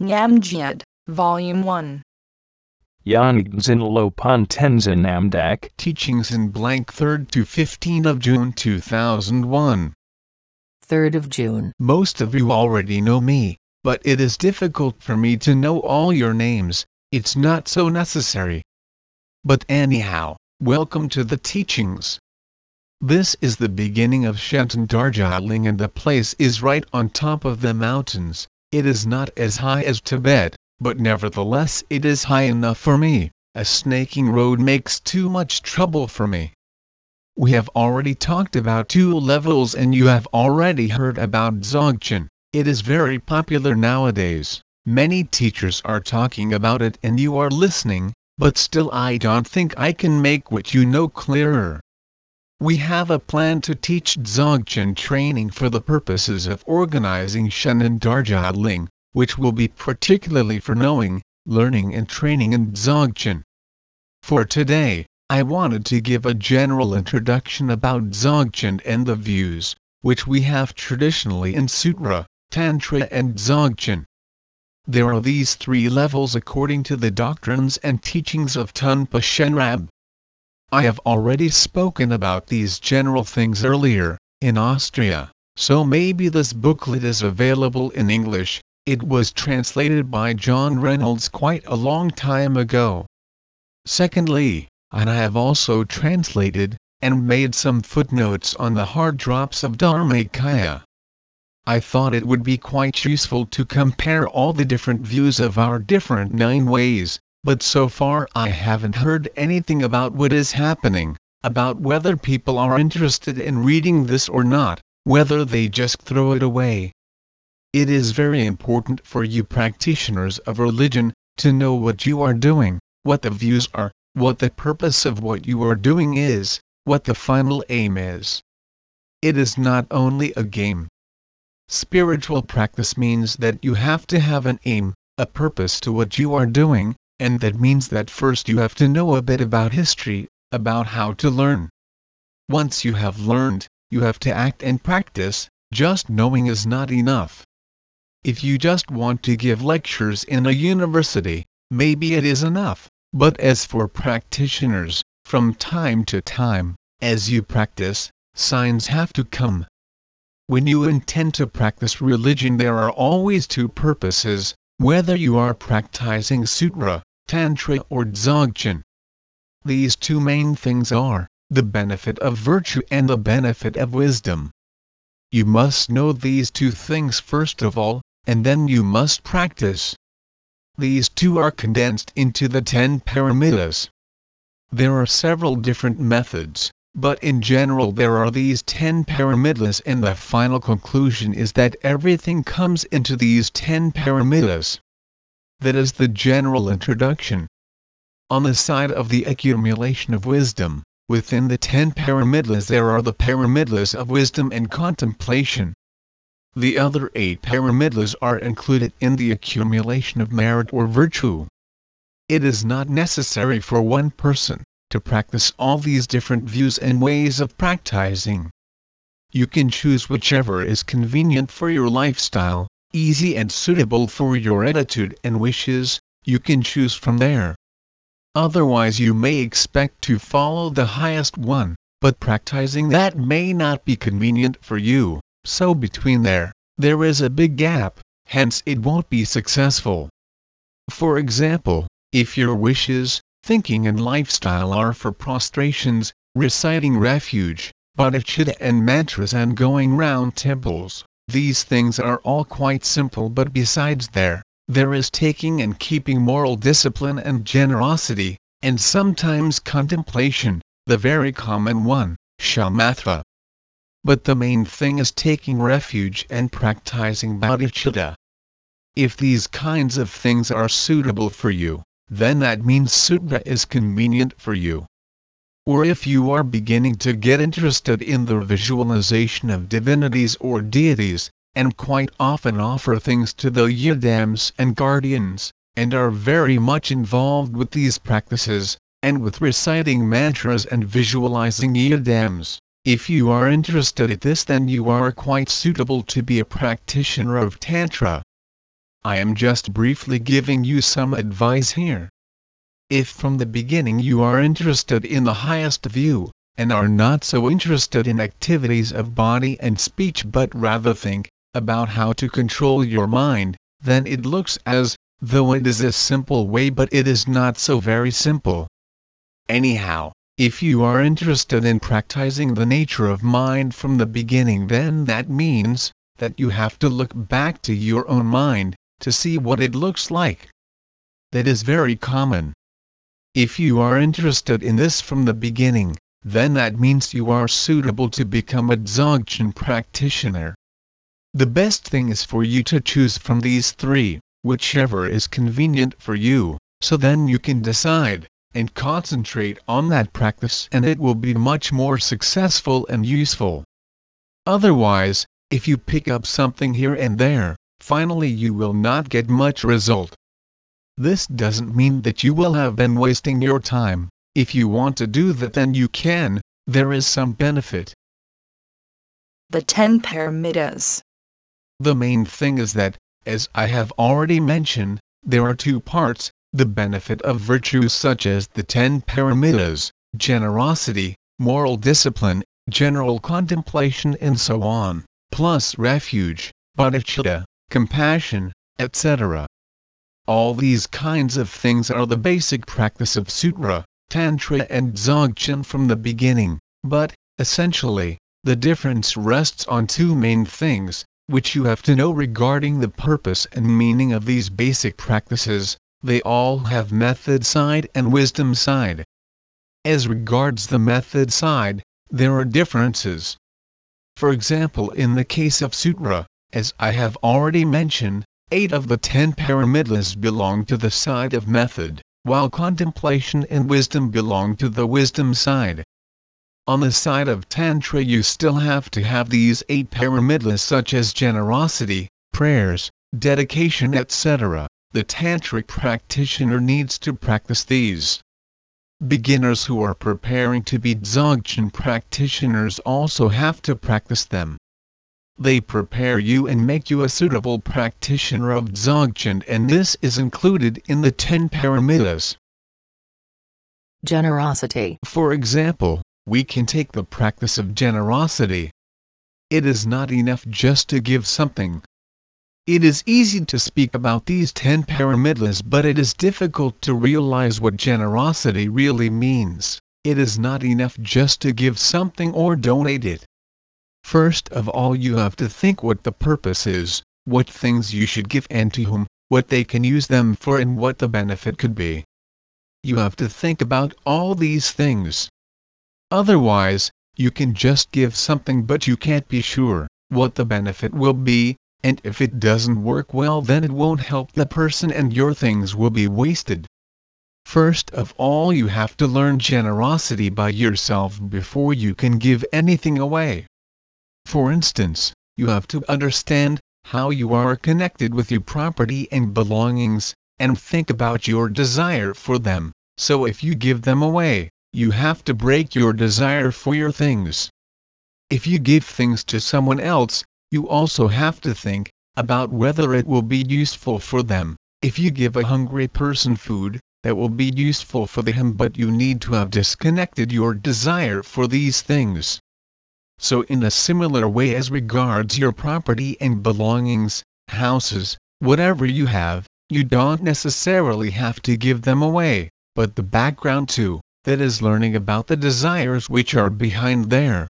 Namjid, Volume 1. Yongdzin Lopon Tenzin Namdak. Teachings in blank 3rd to 15 of June 2001. 3rd of June. Most of you already know me, but it is difficult for me to know all your names, it's not so necessary. But anyhow, welcome to the teachings. This is the beginning of Shenten Dargye Ling and the place is right on top of the mountains. It is not as high as Tibet, but nevertheless it is high enough for me. A snaking road makes too much trouble for me. We have already talked about two levels and you have already heard about Dzogchen. It is very popular nowadays. Many teachers are talking about it and you are listening, but still I don't think I can make what you know clearer. We have a plan to teach Dzogchen training for the purposes of organizing Shenten Dargye Ling, which will be particularly for knowing, learning and training in Dzogchen. For today, I wanted to give a general introduction about Dzogchen and the views, which we have traditionally in Sutra, Tantra and Dzogchen. There are these three levels according to the doctrines and teachings of Tonpa Shenrab. I have already spoken about these general things earlier, in Austria, so maybe this booklet is available in English, it was translated by John Reynolds quite a long time ago. Secondly, and I have also translated, and made some footnotes on the Heart Drops of Dharmakaya. I thought it would be quite useful to compare all the different views of our different nine ways, but so far I haven't heard anything about what is happening, about whether people are interested in reading this or not, whether they just throw it away. It is very important for you practitioners of religion to know what you are doing, what the views are, what the purpose of what you are doing is, what the final aim is. It is not only a game. Spiritual practice means that you have to have an aim, a purpose to what you are doing, and that means that first you have to know a bit about history, about how to learn. Once you have learned, you have to act and practice, just knowing is not enough. If you just want to give lectures in a university, maybe it is enough, but as for practitioners, from time to time, as you practice, signs have to come. When you intend to practice religion there are always two purposes, whether you are practicing sutra, Tantra or Dzogchen. These two main things are, the benefit of virtue and the benefit of wisdom. You must know these two things first of all, and then you must practice. These two are condensed into the ten paramitas. There are several different methods, but in general there are these ten paramitas and the final conclusion is that everything comes into these ten paramitas. That is the general introduction. On the side of the accumulation of wisdom, within the ten paramitas there are the paramitas of wisdom and contemplation. The other eight paramitas are included in the accumulation of merit or virtue. It is not necessary for one person to practice all these different views and ways of practicing. You can choose whichever is convenient for your lifestyle, easy and suitable for your attitude and wishes, you can choose from there. Otherwise you may expect to follow the highest one, but practicing that may not be convenient for you, so between there, there is a big gap, hence it won't be successful. For example, if your wishes, thinking and lifestyle are for prostrations, reciting refuge, bodhicitta and mantras and going round temples, these things are all quite simple but besides there, there is taking and keeping moral discipline and generosity, and sometimes contemplation, the very common one, shamatha. But the main thing is taking refuge and practicing bodhicitta. If these kinds of things are suitable for you, then that means sutra is convenient for you. Or if you are beginning to get interested in the visualization of divinities or deities, and quite often offer things to the yidams and guardians, and are very much involved with these practices, and with reciting mantras and visualizing yidams, if you are interested in this then you are quite suitable to be a practitioner of Tantra. I am just briefly giving you some advice here. If from the beginning you are interested in the highest view, and are not so interested in activities of body and speech but rather think about how to control your mind, then it looks as though it is a simple way but it is not so very simple. Anyhow, if you are interested in practicing the nature of mind from the beginning then that means that you have to look back to your own mind, to see what it looks like. That is very common. If you are interested in this from the beginning, then that means you are suitable to become a Dzogchen practitioner. The best thing is for you to choose from these three, whichever is convenient for you, so then you can decide, and concentrate on that practice and it will be much more successful and useful. Otherwise, if you pick up something here and there, finally you will not get much result. This doesn't mean that you will have been wasting your time, if you want to do that then you can, there is some benefit. The Ten Paramitas. The main thing is that, as I have already mentioned, there are two parts, the benefit of virtues such as the ten paramitas, generosity, moral discipline, general contemplation and so on, plus refuge, bodhicitta, compassion, etc. All these kinds of things are the basic practice of Sutra, Tantra and Dzogchen from the beginning, but, essentially, the difference rests on two main things, which you have to know regarding the purpose and meaning of these basic practices, they all have method side and wisdom side. As regards the method side, there are differences. For example in the case of Sutra, as I have already mentioned, eight of the ten paramitas belong to the side of method, while contemplation and wisdom belong to the wisdom side. On the side of Tantra you still have to have these eight paramitas such as generosity, prayers, dedication etc. The Tantric practitioner needs to practice these. Beginners who are preparing to be Dzogchen practitioners also have to practice them. They prepare you and make you a suitable practitioner of Dzogchen and this is included in the ten paramitas. Generosity. For example, we can take the practice of generosity. It is not enough just to give something. It is easy to speak about these ten paramitas but it is difficult to realize what generosity really means. It is not enough just to give something or donate it. First of all you have to think what the purpose is, what things you should give and to whom, what they can use them for and what the benefit could be. You have to think about all these things. Otherwise, you can just give something but you can't be sure what the benefit will be, and if it doesn't work well then it won't help the person and your things will be wasted. First of all you have to learn generosity by yourself before you can give anything away. For instance, you have to understand how you are connected with your property and belongings, and think about your desire for them, so if you give them away, you have to break your desire for your things. If you give things to someone else, you also have to think about whether it will be useful for them. If you give a hungry person food, that will be useful for them but you need to have disconnected your desire for these things. So in a similar way as regards your property and belongings, houses, whatever you have, you don't necessarily have to give them away, but the background too, that is learning about the desires which are behind there.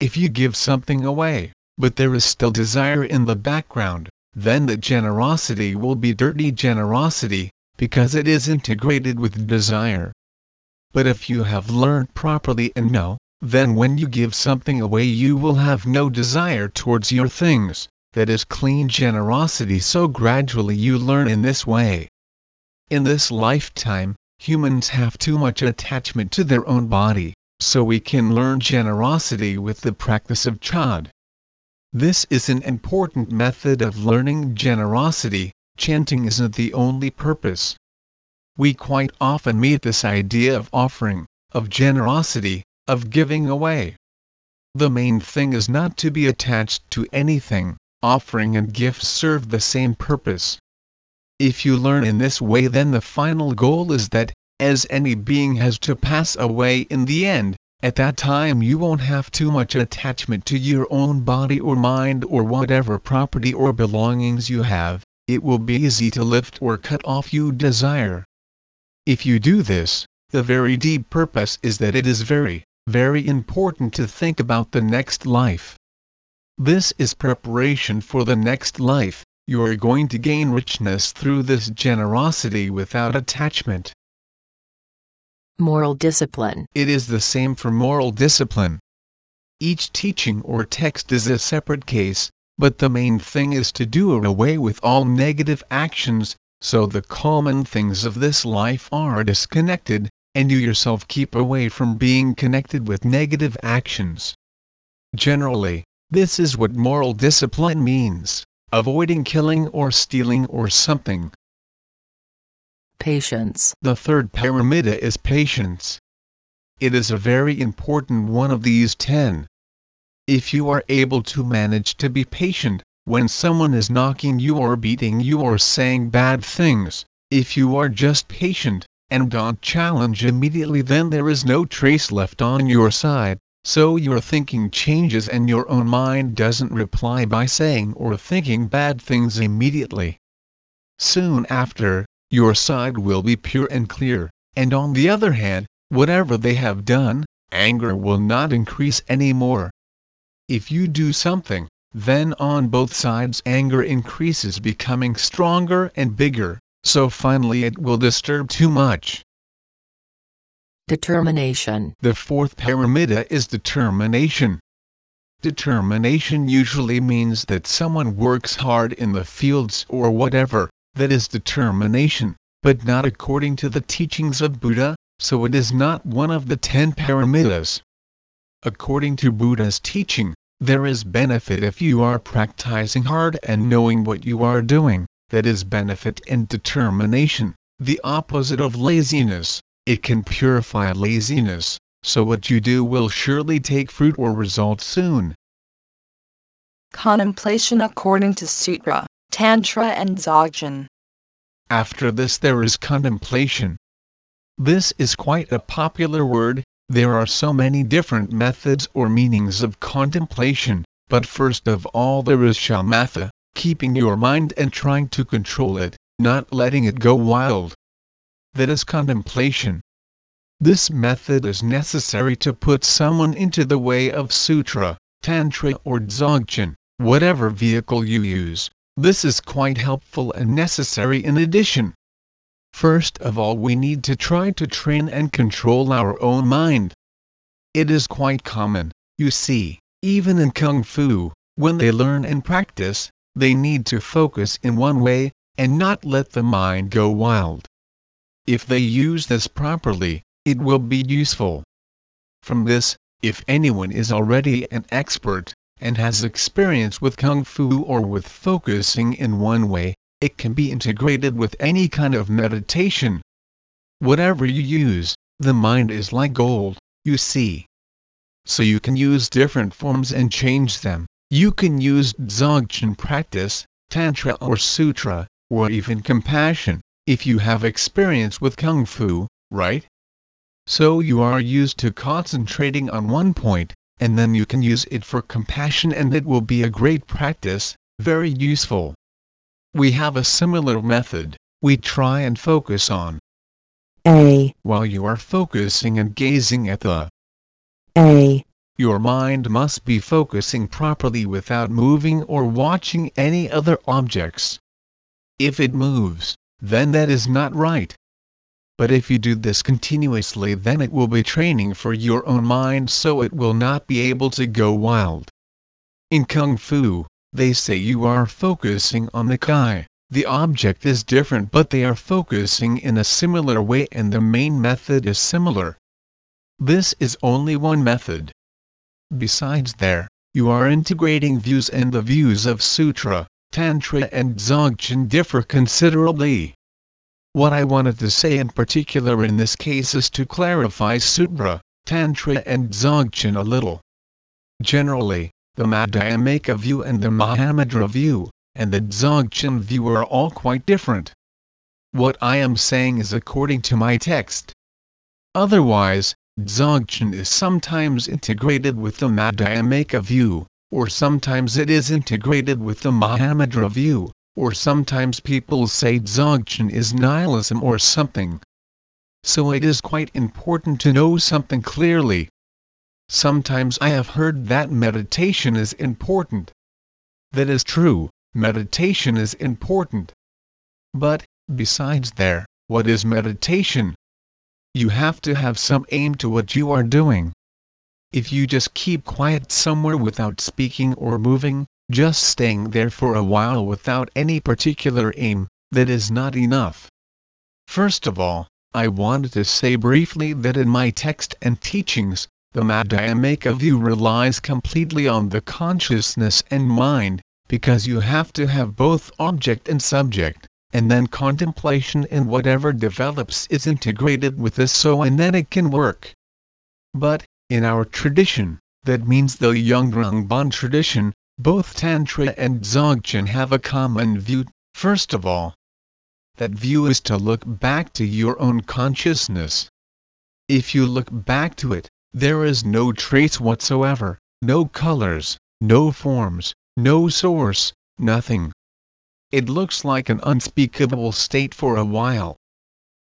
If you give something away, but there is still desire in the background, then the generosity will be dirty generosity, because it is integrated with desire. But if you have learned properly and know, then when you give something away you will have no desire towards your things, that is clean generosity so gradually you learn in this way. In this lifetime, humans have too much attachment to their own body, so we can learn generosity with the practice of chod. This is an important method of learning generosity, chanting isn't the only purpose. We quite often meet this idea of offering, of generosity, of giving away. The main thing is not to be attached to anything, offering and gifts serve the same purpose. If you learn in this way then the final goal is that, as any being has to pass away in the end, at that time you won't have too much attachment to your own body or mind or whatever property or belongings you have, it will be easy to lift or cut off you desire. If you do this, the very deep purpose is that it is very, very important to think about the next life. This is preparation for the next life, you are going to gain richness through this generosity without attachment. Moral discipline. It is the same for moral discipline. Each teaching or text is a separate case, but the main thing is to do away with all negative actions, so the common things of this life are disconnected, and you yourself keep away from being connected with negative actions. Generally, this is what moral discipline means avoiding killing or stealing or something. Patience. The third paramita is patience. It is a very important one of these ten. If you are able to manage to be patient, when someone is knocking you or beating you or saying bad things, if you are just patient, and don't challenge immediately then there is no trace left on your side, so your thinking changes and your own mind doesn't reply by saying or thinking bad things immediately. Soon after, your side will be pure and clear, and on the other hand, whatever they have done, anger will not increase any more. If you do something, then on both sides anger increases becoming stronger and bigger, so finally it will disturb too much. Determination. The fourth paramita is determination. Determination usually means that someone works hard in the fields or whatever, that is determination, but not according to the teachings of Buddha, so it is not one of the ten paramitas. According to Buddha's teaching, there is benefit if you are practicing hard and knowing what you are doing, that is benefit and determination, the opposite of laziness, it can purify laziness, so what you do will surely take fruit or result soon. Contemplation according to Sutra, Tantra and Dzogchen. After this there is contemplation. This is quite a popular word, there are so many different methods or meanings of contemplation, but first of all there is shamatha, keeping your mind and trying to control it, not letting it go wild. That is contemplation. This method is necessary to put someone into the way of sutra, tantra or dzogchen, whatever vehicle you use, this is quite helpful and necessary in addition. First of all we need to try to train and control our own mind. It is quite common, you see, even in Kung Fu, when they learn and practice, they need to focus in one way, and not let the mind go wild. If they use this properly, it will be useful. From this, if anyone is already an expert, and has experience with Kung Fu or with focusing in one way, it can be integrated with any kind of meditation. Whatever you use, the mind is like gold, you see. So you can use different forms and change them. You can use Dzogchen practice, Tantra or Sutra, or even compassion, if you have experience with Kung Fu, right? So you are used to concentrating on one point, and then you can use it for compassion and it will be a great practice, very useful. We have a similar method, we try and focus on A, while you are focusing and gazing at the A, your mind must be focusing properly without moving or watching any other objects. If it moves, then that is not right. But if you do this continuously then it will be training for your own mind so it will not be able to go wild. In Kung Fu, they say you are focusing on the Kai, the object is different but they are focusing in a similar way and the main method is similar. This is only one method. Besides there, you are integrating views and the views of Sutra, Tantra and Dzogchen differ considerably. What I wanted to say in particular in this case is to clarify Sutra, Tantra and Dzogchen a little. Generally, the Madhyamaka view and the Mahamudra view, and the Dzogchen view are all quite different. What I am saying is according to my text. Otherwise, Dzogchen is sometimes integrated with the Madhyamaka view, or sometimes it is integrated with the Mahamudra view, or sometimes people say Dzogchen is nihilism or something. So it is quite important to know something clearly. Sometimes I have heard that meditation is important. That is true, meditation is important. But, besides there, what is meditation? You have to have some aim to what you are doing. If you just keep quiet somewhere without speaking or moving, just staying there for a while without any particular aim, that is not enough. First of all, I wanted to say briefly that in my text and teachings, the Madhyamaka view relies completely on the consciousness and mind, because you have to have both object and subject, and then contemplation and whatever develops is integrated with this so and then it can work. But, in our tradition, that means the Yungdrung tradition, both Tantra and Dzogchen have a common view, first of all. That view is to look back to your own consciousness. If you look back to it, there is no trace whatsoever, no colors, no forms, no source, nothing. It looks like an unspeakable state for a while.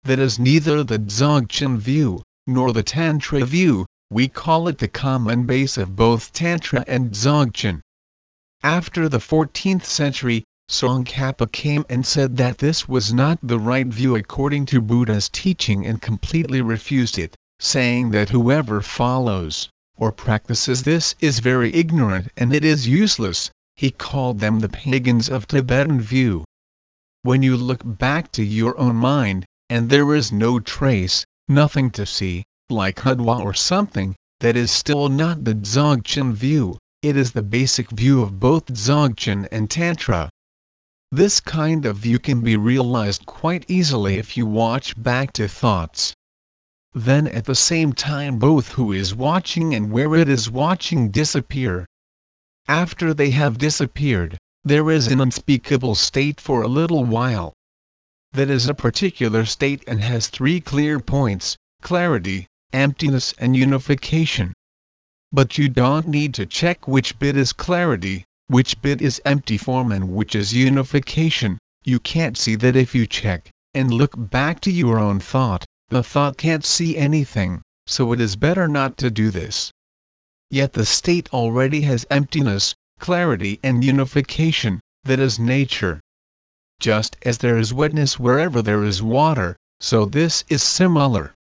That is neither the Dzogchen view, nor the Tantra view, we call it the common base of both Tantra and Dzogchen. After the 14th century, Tsongkhapa came and said that this was not the right view according to Buddha's teaching and completely refused it, saying that whoever follows, or practices this is very ignorant and it is useless, he called them the pagans of Tibetan view. When you look back to your own mind, and there is no trace, nothing to see, like Hudwa or something, that is still not the Dzogchen view, it is the basic view of both Dzogchen and Tantra. This kind of view can be realized quite easily if you watch back to thoughts. Then at the same time both who is watching and where it is watching disappear, after they have disappeared, there is an unspeakable state for a little while. That is a particular state and has three clear points clarity, emptiness, and unification. But you don't need to check which bit is clarity, which bit is empty form, and which is unification. You can't see that if you check and look back to your own thought, the thought can't see anything, so it is better not to do this. Yet the state already has emptiness, clarity and unification, that is nature. Just as there is wetness wherever there is water, so this is similar.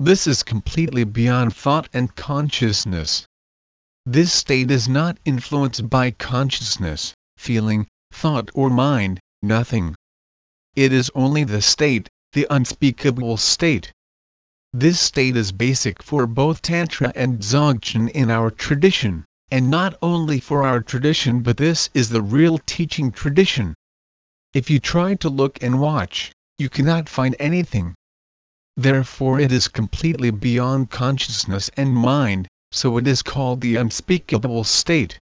This is completely beyond thought and consciousness. This state is not influenced by consciousness, feeling, thought or mind, nothing. It is only the state, the unspeakable state, this state is basic for both Tantra and Dzogchen in our tradition, and not only for our tradition but this is the real teaching tradition. If you try to look and watch, you cannot find anything. Therefore it is completely beyond consciousness and mind, so it is called the unspeakable state.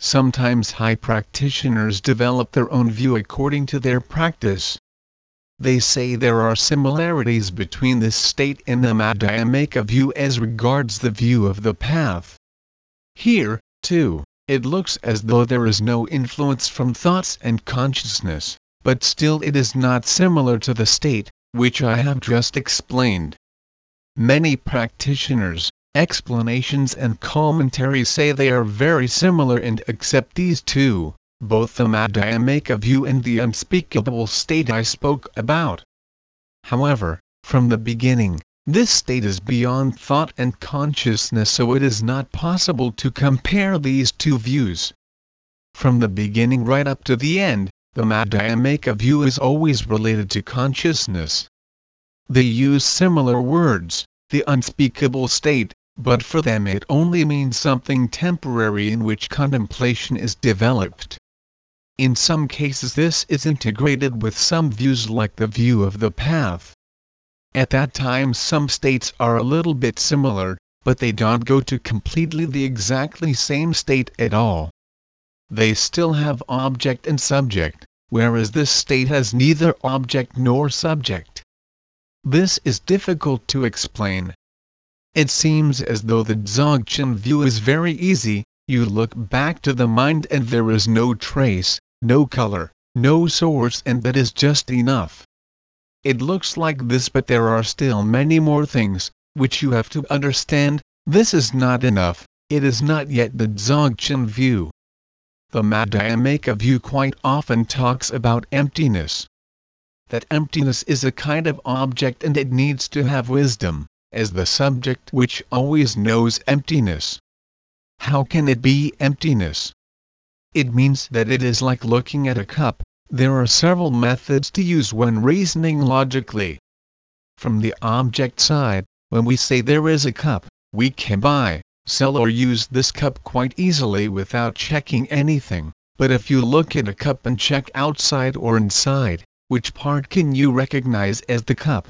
Sometimes high practitioners develop their own view according to their practice, they say there are similarities between this state and the Madhyamaka view as regards the view of the path. Here, too, it looks as though there is no influence from thoughts and consciousness, but still it is not similar to the state, which I have just explained. Many practitioners, explanations and commentaries say they are very similar and accept these two both the Madhyamaka view and the unspeakable state I spoke about. However, from the beginning, this state is beyond thought and consciousness so it is not possible to compare these two views. From the beginning right up to the end, the Madhyamaka view is always related to consciousness. They use similar words, the unspeakable state, but for them it only means something temporary in which contemplation is developed. In some cases this is integrated with some views like the view of the path. At that time some states are a little bit similar, but they don't go to completely the exactly same state at all. They still have object and subject, whereas this state has neither object nor subject. This is difficult to explain. It seems as though the Dzogchen view is very easy, you look back to the mind and there is no trace, no color, no source and that is just enough. It looks like this but there are still many more things, which you have to understand, this is not enough, it is not yet the Dzogchen view. The Madhyamaka view quite often talks about emptiness. That emptiness is a kind of object and it needs to have wisdom, as the subject which always knows emptiness. How can it be emptiness? It means that it is like looking at a cup, there are several methods to use when reasoning logically. From the object side, when we say there is a cup, we can buy, sell or use this cup quite easily without checking anything. But if you look at a cup and check outside or inside, which part can you recognize as the cup?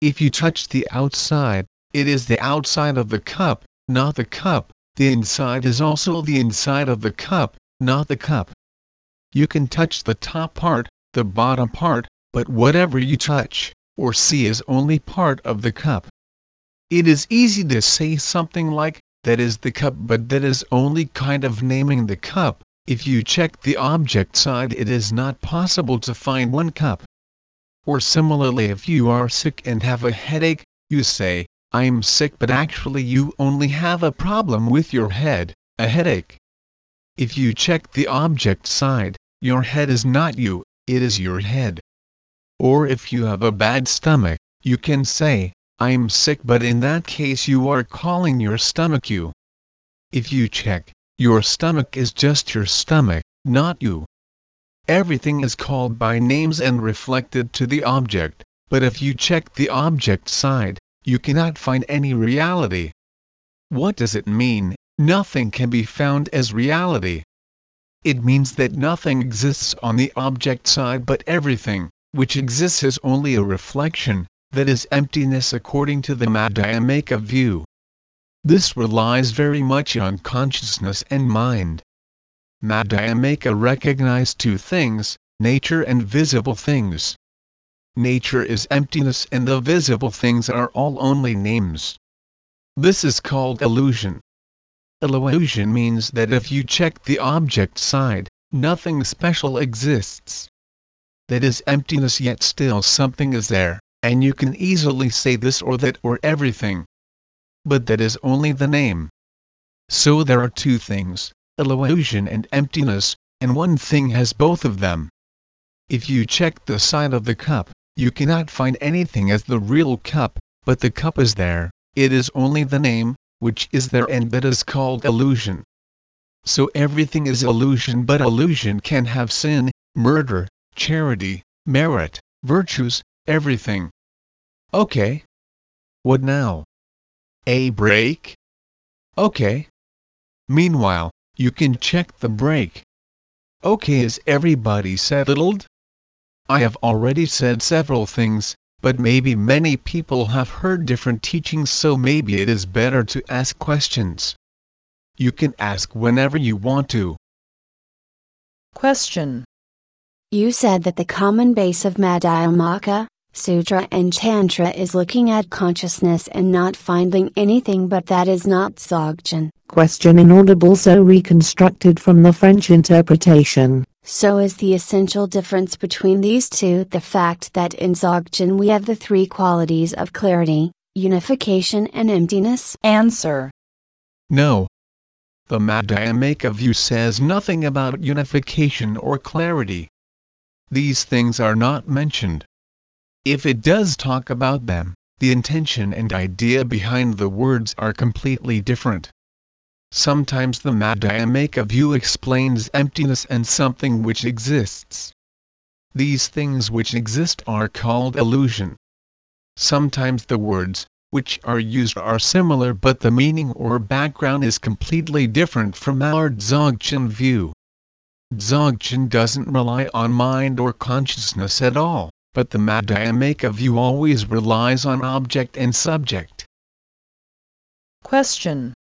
If you touch the outside, it is the outside of the cup, not the cup, the inside is also the inside of the cup, not the cup. You can touch the top part, the bottom part, but whatever you touch, or see is only part of the cup. It is easy to say something like, that is the cup but that is only kind of naming the cup, if you check the object side it is not possible to find one cup. Or similarly if you are sick and have a headache, you say, I'm sick but actually you only have a problem with your head, a headache. If you check the object side, your head is not you, it is your head. Or if you have a bad stomach, you can say, I'm sick but in that case you are calling your stomach you. If you check, your stomach is just your stomach, not you. Everything is called by names and reflected to the object, but if you check the object side, you cannot find any reality. What does it mean, nothing can be found as reality? It means that nothing exists on the object side but everything, which exists is only a reflection, that is emptiness according to the Madhyamaka view. This relies very much on consciousness and mind. Madhyamaka recognize two things, nature and visible things. Nature is emptiness and the visible things are all only names. This is called illusion. Illusion means that if you check the object side, nothing special exists. That is emptiness yet still something is there and you can easily say this or that or everything. But that is only the name. So there are two things, illusion and emptiness, and one thing has both of them. If you check the side of the cup, you cannot find anything as the real cup, but the cup is there, it is only the name, which is there and that is called illusion. So everything is illusion but illusion can have sin, murder, charity, merit, virtues, everything. Okay. What now? A break? Okay. Meanwhile, you can check the break. Okay, is everybody settled? I have already said several things, but maybe many people have heard different teachings so maybe it is better to ask questions. You can ask whenever you want to. Question. You said that the common base of Madhyamaka, Sutra and Tantra is looking at consciousness and not finding anything but that is not Dzogchen. Question inaudible so reconstructed from the French interpretation. So is the essential difference between these two the fact that in Dzogchen we have the three qualities of clarity, unification and emptiness? Answer. No. The Madhyamaka view says nothing about unification or clarity. These things are not mentioned. If it does talk about them, the intention and idea behind the words are completely different. Sometimes the Madhyamaka view explains emptiness and something which exists. These things which exist are called illusion. Sometimes the words, which are used are similar but the meaning or background is completely different from our Dzogchen view. Dzogchen doesn't rely on mind or consciousness at all but the Madhyamaka view always relies on object and subject. Question.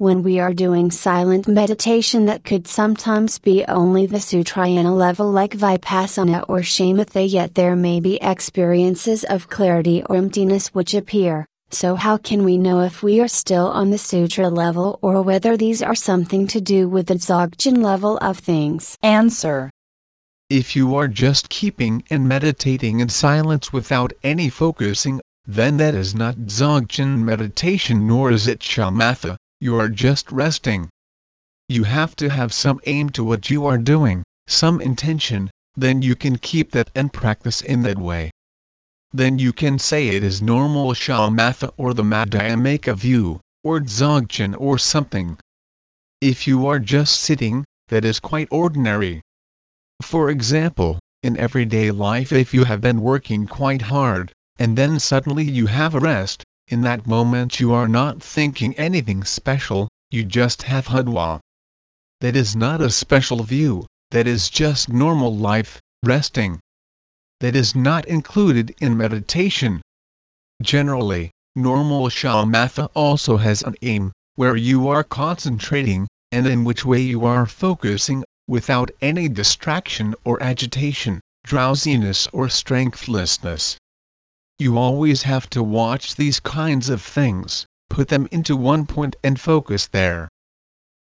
When we are doing silent meditation that could sometimes be only the Sutrayana level like Vipassana or Shamatha yet there may be experiences of clarity or emptiness which appear, so how can we know if we are still on the Sutra level or whether these are something to do with the Dzogchen level of things? Answer. If you are just keeping and meditating in silence without any focusing, then that is not Dzogchen meditation nor is it Shamatha, you are just resting. You have to have some aim to what you are doing, some intention, then you can keep that and practice in that way. Then you can say it is normal shamatha or the Madhyamaka view, or Dzogchen or something. If you are just sitting, that is quite ordinary. For example, in everyday life if you have been working quite hard, and then suddenly you have a rest, in that moment you are not thinking anything special, you just have hadwa. That is not a special view, that is just normal life, resting. That is not included in meditation. Generally, normal shamatha also has an aim, where you are concentrating, and in which way you are focusing, without any distraction or agitation, drowsiness or strengthlessness. You always have to watch these kinds of things, put them into one point and focus there.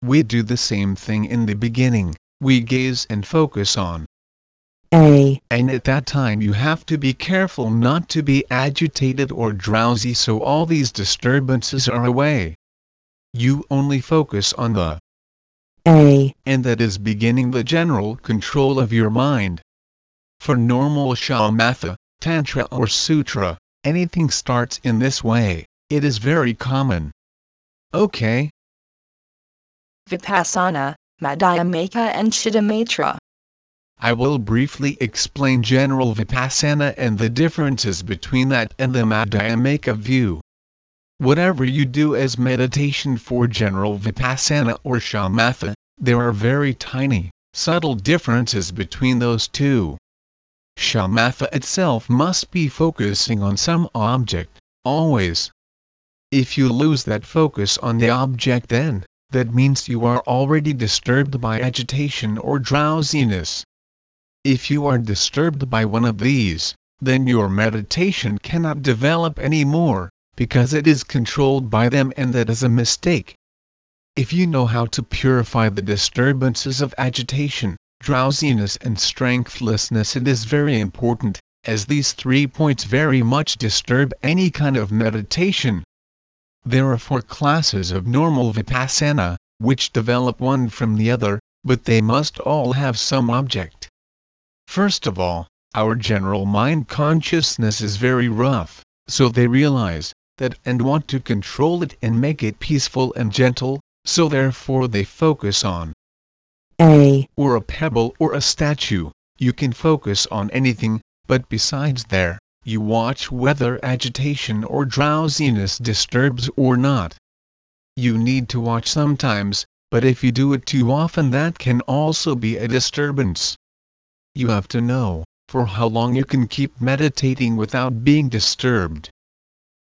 We do the same thing in the beginning, we gaze and focus on. A. And at that time you have to be careful not to be agitated or drowsy so all these disturbances are away. You only focus on the A. and that is beginning the general control of your mind. For normal shamatha, Tantra or Sutra, anything starts in this way, it is very common. Okay, Vipassana, Madhyamaka and Chittamatra. I will briefly explain general Vipassana and the differences between that and the Madhyamaka view. Whatever you do as meditation for general Vipassana or Shamatha, there are very tiny, subtle differences between those two. Shamatha itself must be focusing on some object, always. If you lose that focus on the object then, that means you are already disturbed by agitation or drowsiness. If you are disturbed by one of these, then your meditation cannot develop anymore, because it is controlled by them and that is a mistake. If you know how to purify the disturbances of agitation, drowsiness and strengthlessness it is very important, as these three points very much disturb any kind of meditation. There are four classes of normal vipassana, which develop one from the other, but they must all have some object. First of all, our general mind consciousness is very rough, so they realize that and want to control it and make it peaceful and gentle, so therefore they focus on A. or a pebble or a statue, you can focus on anything, but besides there, you watch whether agitation or drowsiness disturbs or not. You need to watch sometimes, but if you do it too often that can also be a disturbance. You have to know, for how long you can keep meditating without being disturbed.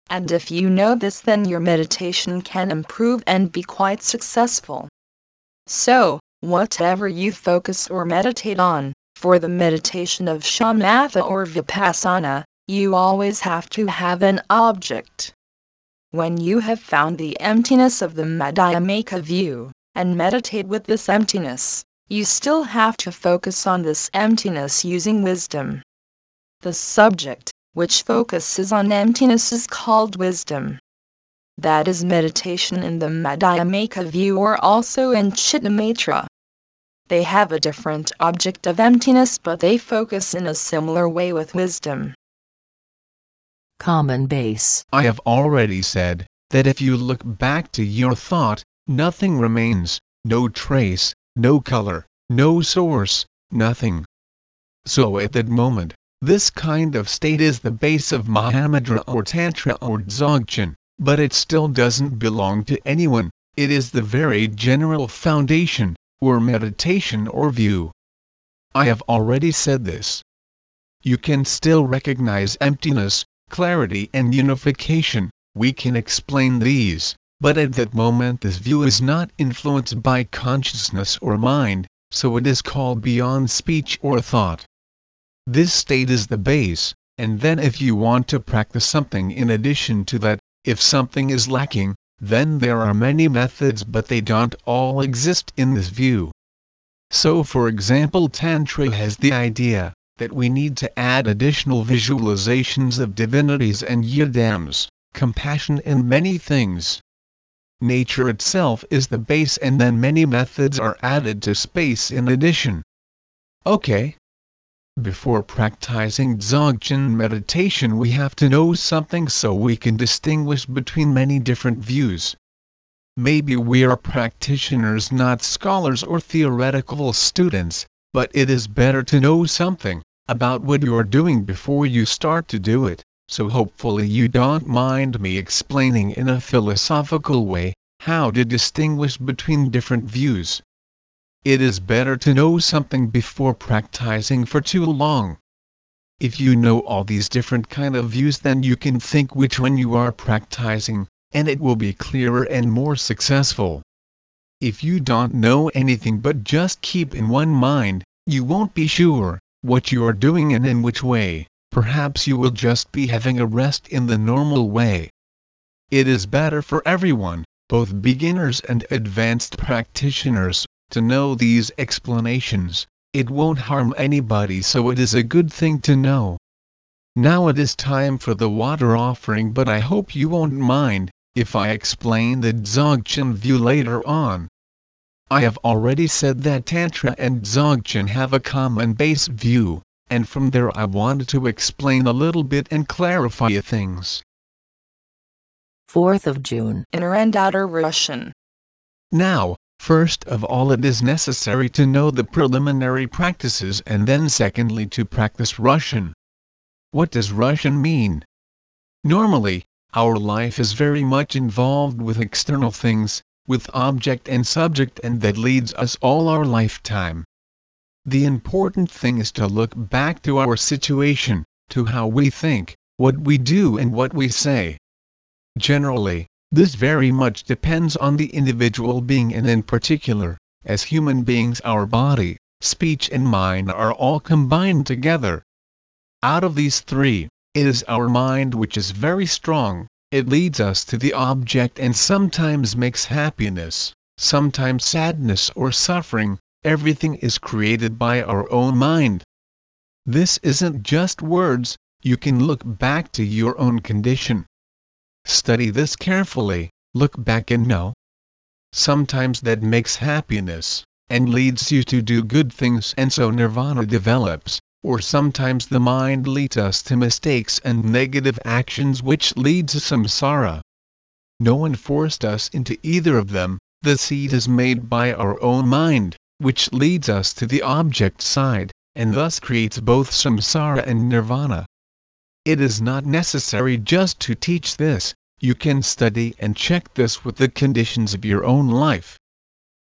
And if you know this, then your meditation can improve and be quite successful. So, whatever you focus or meditate on, for the meditation of shamatha or vipassana, you always have to have an object. When you have found the emptiness of the Madhyamaka view, and meditate with this emptiness, you still have to focus on this emptiness using wisdom. The subject, which focuses on emptiness, is called wisdom. That is meditation in the Madhyamaka view or also in Chittamatra. They have a different object of emptiness, but they focus in a similar way with wisdom. Common base. I have already said that if you look back to your thought, nothing remains, no trace, no color, no source, nothing. So at that moment, this kind of state is the base of Mahamudra or Tantra or Dzogchen, but it still doesn't belong to anyone, it is the very general foundation, or meditation or view. I have already said this. You can still recognize emptiness, clarity and unification, we can explain these, but at that moment this view is not influenced by consciousness or mind, so it is called beyond speech or thought. This state is the base, and then if you want to practice something in addition to that, if something is lacking, then there are many methods but they don't all exist in this view. So for example Tantra has the idea that we need to add additional visualizations of divinities and yidams, compassion and many things. Nature itself is the base and then many methods are added to space in addition. Okay. Before practicing Dzogchen meditation we have to know something so we can distinguish between many different views. Maybe we are practitioners not scholars or theoretical students, but it is better to know something about what you are doing before you start to do it so hopefully you don't mind me explaining in a philosophical way how to distinguish between different views. It is better to know something before practicing for too long. If you know all these different kind of views then you can think which one you are practicing, and it will be clearer and more successful. If you don't know anything but just keep in one mind, you won't be sure what you are doing and in which way perhaps you will just be having a rest in the normal way. It is better for everyone, both beginners and advanced practitioners, to know these explanations. It won't harm anybody so it is a good thing to know. Now it is time for the water offering but I hope you won't mind, if I explain the Dzogchen view later on. I have already said that Tantra and Dzogchen have a common base view, and from there I wanted to explain a little bit and clarify things. 4th of June. Inner and outer rushen. Now, first of all it is necessary to know the preliminary practices and then secondly to practice rushen. What does rushen mean? Normally, our life is very much involved with external things, with object and subject and that leads us all our lifetime. The important thing is to look back to our situation, to how we think, what we do and what we say. Generally, this very much depends on the individual being and in particular, as human beings our body, speech and mind are all combined together. Out of these three, it is our mind which is very strong, it leads us to the object and sometimes makes happiness, sometimes sadness or suffering, everything is created by our own mind. This isn't just words, you can look back to your own condition. Study this carefully, look back and know. Sometimes that makes happiness, and leads you to do good things and so nirvana develops, or sometimes the mind leads us to mistakes and negative actions which lead to samsara. No one forced us into either of them, the seed is made by our own mind which leads us to the object side, and thus creates both samsara and nirvana. It is not necessary just to teach this, you can study and check this with the conditions of your own life.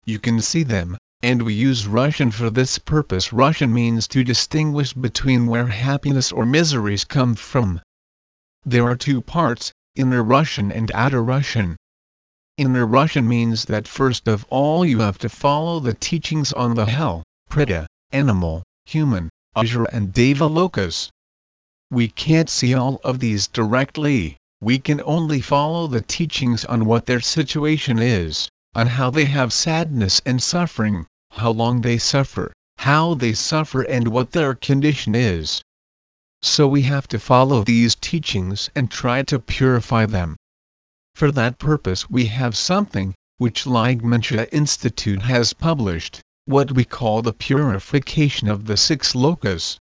You can see them, and we use rushen for this purpose. rushen means to distinguish between where happiness or miseries come from. There are two parts, inner rushen and outer rushen. Inner rushen means that first of all you have to follow the teachings on the hell, preta, animal, human, asura and deva lokas. We can't see all of these directly, we can only follow the teachings on what their situation is, on how they have sadness and suffering, how long they suffer, how they suffer and what their condition is. So we have to follow these teachings and try to purify them. For that purpose we have something, which Ligmincha Institute has published, what we call the purification of the six lokas.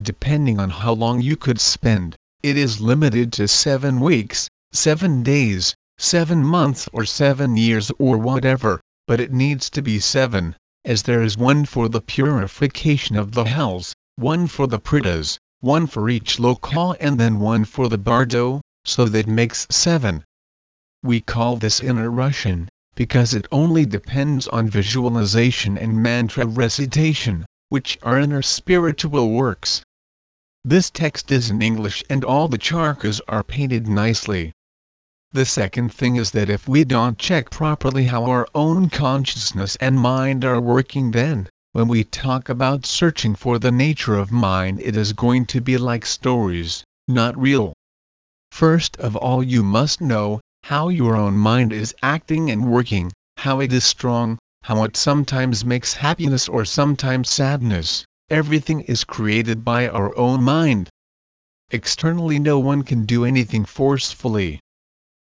Depending on how long you could spend, it is limited to seven weeks, seven days, seven months or seven years or whatever, but it needs to be seven, as there is one for the purification of the hells, one for the pretas, one for each loka and then one for the bardo, so that makes seven. We call this inner rushen, because it only depends on visualization and mantra recitation, which are inner spiritual works. This text is in English and all the chakras are painted nicely. The second thing is that if we don't check properly how our own consciousness and mind are working then, when we talk about searching for the nature of mind it is going to be like stories, not real. First of all you must know, how your own mind is acting and working, how it is strong, how it sometimes makes happiness or sometimes sadness, everything is created by our own mind. Externally no one can do anything forcefully.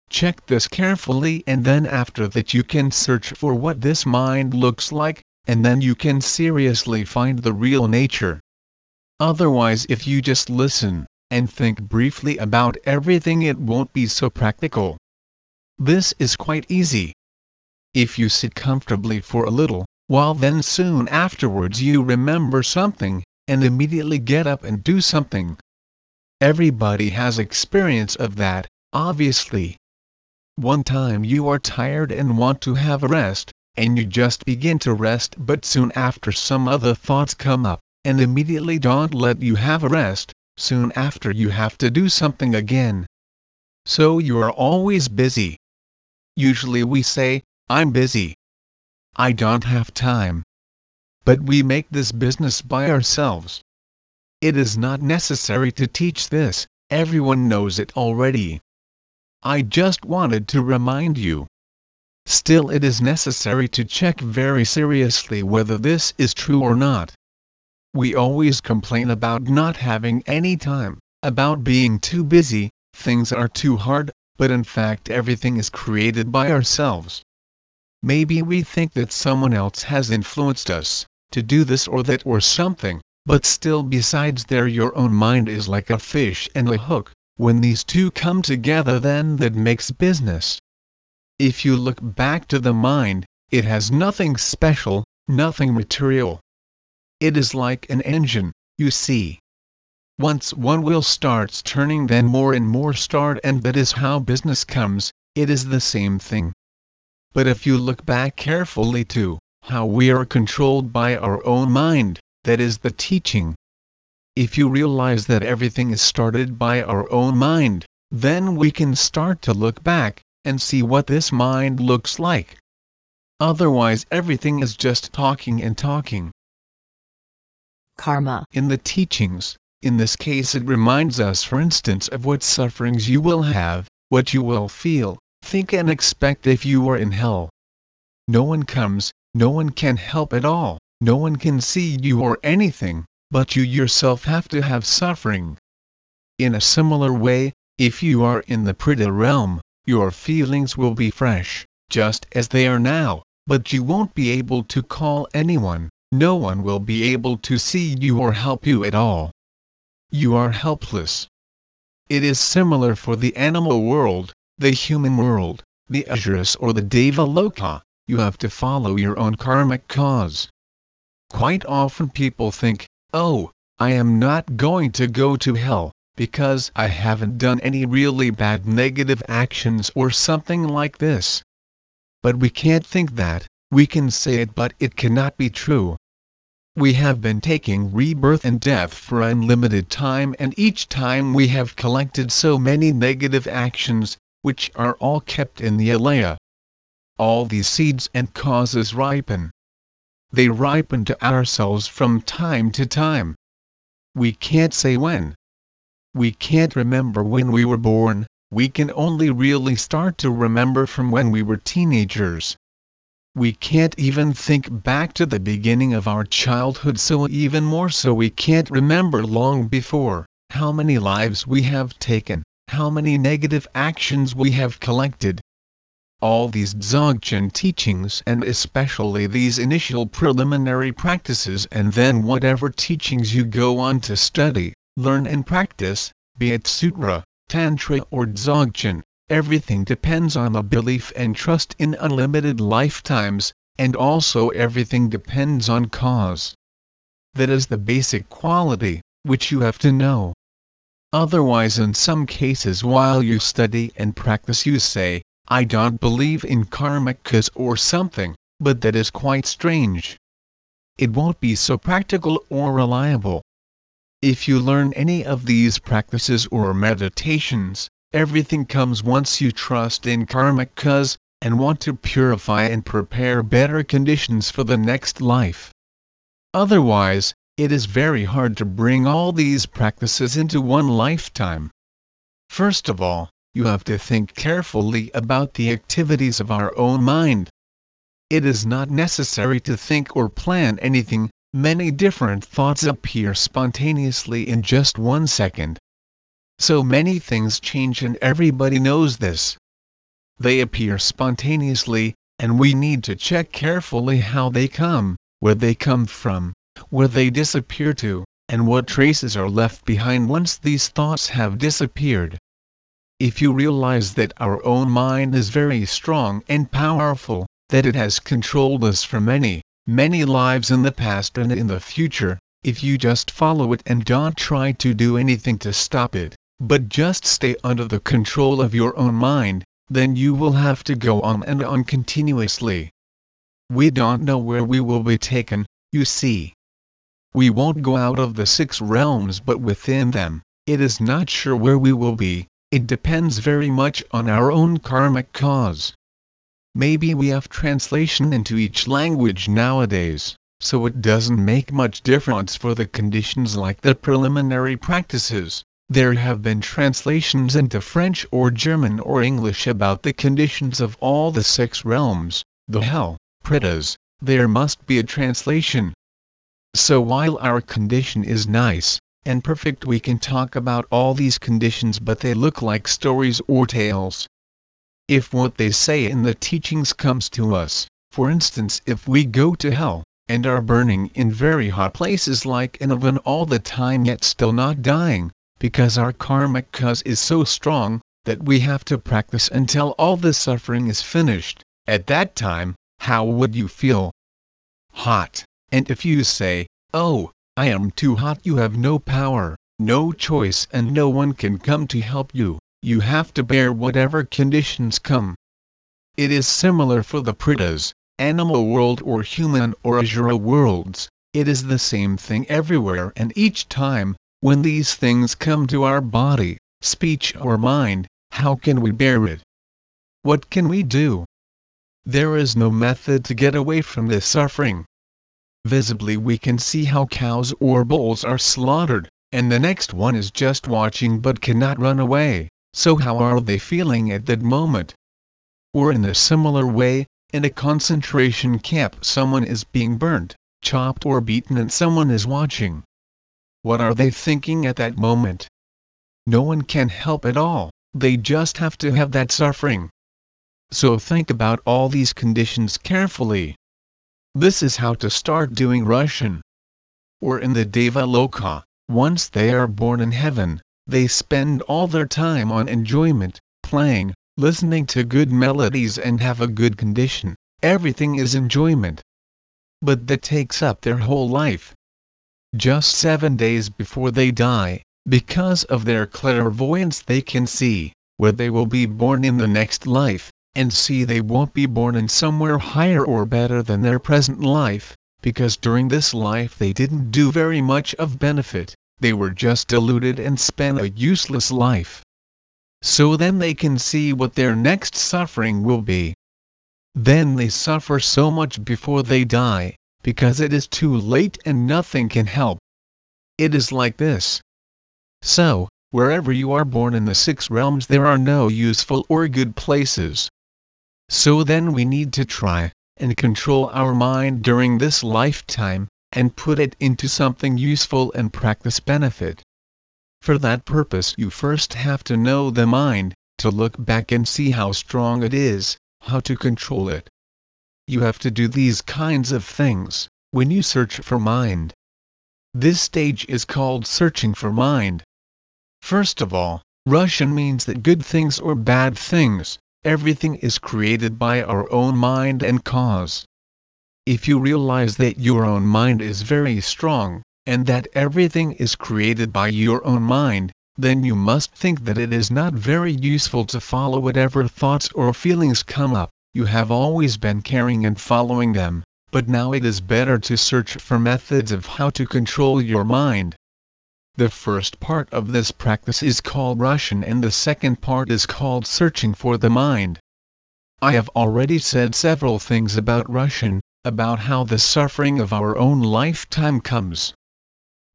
Check this carefully and then after that you can search for what this mind looks like, and then you can seriously find the real nature. Otherwise if you just listen, and think briefly about everything it won't be so practical. This is quite easy. If you sit comfortably for a little, while then soon afterwards you remember something, and immediately get up and do something. Everybody has experience of that, obviously. One time you are tired and want to have a rest, and you just begin to rest but soon after some other thoughts come up, and immediately don't let you have a rest, soon after you have to do something again. So you are always busy. Usually we say, I'm busy. I don't have time. But we make this business by ourselves. It is not necessary to teach this, everyone knows it already. I just wanted to remind you. Still it is necessary to check very seriously whether this is true or not. We always complain about not having any time, about being too busy, things are too hard, but in fact everything is created by ourselves. Maybe we think that someone else has influenced us, to do this or that or something, but still besides there your own mind is like a fish and a hook, when these two come together then that makes business. If you look back to the mind, it has nothing special, nothing material. It is like an engine, you see. Once one wheel starts turning then more and more start and that is how business comes, it is the same thing. But if you look back carefully to how we are controlled by our own mind, that is the teaching, if you realize that everything is started by our own mind, then we can start to look back and see what this mind looks like. Otherwise, everything is just talking and talking. Karma. In the teachings, in this case, it reminds us, for instance, of what sufferings you will have, what you will feel, think, and expect if you are in hell. No one comes, no one can help at all, no one can see you or anything, but you yourself have to have suffering. In a similar way, if you are in the Preta realm, your feelings will be fresh, just as they are now, but you won't be able to call anyone, no one will be able to see you or help you at all. You are helpless. It is similar for the animal world, the human world, the Asuras or the Deva Loka, you have to follow your own karmic cause. Quite often people think, oh, I am not going to go to hell, because I haven't done any really bad negative actions or something like this. But we can't think that, we can say it but it cannot be true. We have been taking rebirth and death for unlimited time and each time we have collected so many negative actions, which are all kept in the alaya. All these seeds and causes ripen, they ripen to ourselves from time to time. We can't say when. We can't remember when we were born, we can only really start to remember from when we were teenagers. We can't even think back to the beginning of our childhood so even more so we can't remember long before, how many lives we have taken, how many negative actions we have collected, all these Dzogchen teachings and especially these initial preliminary practices and then whatever teachings you go on to study, learn and practice, be it Sutra, Tantra or Dzogchen, everything depends on the belief and trust in unlimited lifetimes, and also everything depends on cause. That is the basic quality, which you have to know. Otherwise in some cases while you study and practice you say, I don't believe in karmic cause or something, but that is quite strange. It won't be so practical or reliable. If you learn any of these practices or meditations, everything comes once you trust in karmic cause, and want to purify and prepare better conditions for the next life. Otherwise, it is very hard to bring all these practices into one lifetime. First of all, you have to think carefully about the activities of our own mind. It is not necessary to think or plan anything, many different thoughts appear spontaneously in just one second. So many things change and everybody knows this. They appear spontaneously, and we need to check carefully how they come, where they come from, where they disappear to, and what traces are left behind once these thoughts have disappeared. If you realize that our own mind is very strong and powerful, that it has controlled us for many, many lives in the past and in the future, if you just follow it and don't try to do anything to stop it, but just stay under the control of your own mind, then you will have to go on and on continuously. We don't know where we will be taken, you see. We won't go out of the six realms but within them, it is not sure where we will be, it depends very much on our own karmic cause. Maybe we have translation into each language nowadays, so it doesn't make much difference for the conditions like the preliminary practices. There have been translations into French or German or English about the conditions of all the six realms, the hell, pretas, there must be a translation. So while our condition is nice and perfect we can talk about all these conditions but they look like stories or tales. If what they say in the teachings comes to us, for instance if we go to hell, and are burning in very hot places like an oven all the time yet still not dying, because our karmic cause is so strong, that we have to practice until all the suffering is finished, at that time, how would you feel? Hot. And if you say, oh, I am too hot you have no power, no choice and no one can come to help you, you have to bear whatever conditions come. It is similar for the Pretas, animal world or human or Asura worlds, it is the same thing everywhere and each time, when these things come to our body, speech or mind, how can we bear it? What can we do? There is no method to get away from this suffering visibly we can see how cows or bulls are slaughtered, and the next one is just watching but cannot run away, so how are they feeling at that moment? Or in a similar way, in a concentration camp someone is being burnt, chopped or beaten and someone is watching. What are they thinking at that moment? No one can help at all, they just have to have that suffering. So think about all these conditions carefully. This is how to start doing rushen. Or in the Deva Loka, once they are born in heaven, they spend all their time on enjoyment, playing, listening to good melodies and have a good condition, everything is enjoyment. But that takes up their whole life. Just seven days before they die, because of their clairvoyance they can see, where they will be born in the next life, and see they won't be born in somewhere higher or better than their present life, because during this life they didn't do very much of benefit, they were just deluded and spent a useless life. So then they can see what their next suffering will be. Then they suffer so much before they die, because it is too late and nothing can help. It is like this. So, wherever you are born in the six realms there are no useful or good places. So then we need to try and control our mind during this lifetime and put it into something useful and practice benefit. For that purpose you first have to know the mind, to look back and see how strong it is, how to control it. You have to do these kinds of things when you search for mind. This stage is called searching for mind. First of all, rushen means that good things or bad things, everything is created by our own mind and cause. If you realize that your own mind is very strong, and that everything is created by your own mind, then you must think that it is not very useful to follow whatever thoughts or feelings come up, you have always been caring and following them, but now it is better to search for methods of how to control your mind. The first part of this practice is called rushen and the second part is called searching for the mind. I have already said several things about rushen, about how the suffering of our own lifetime comes.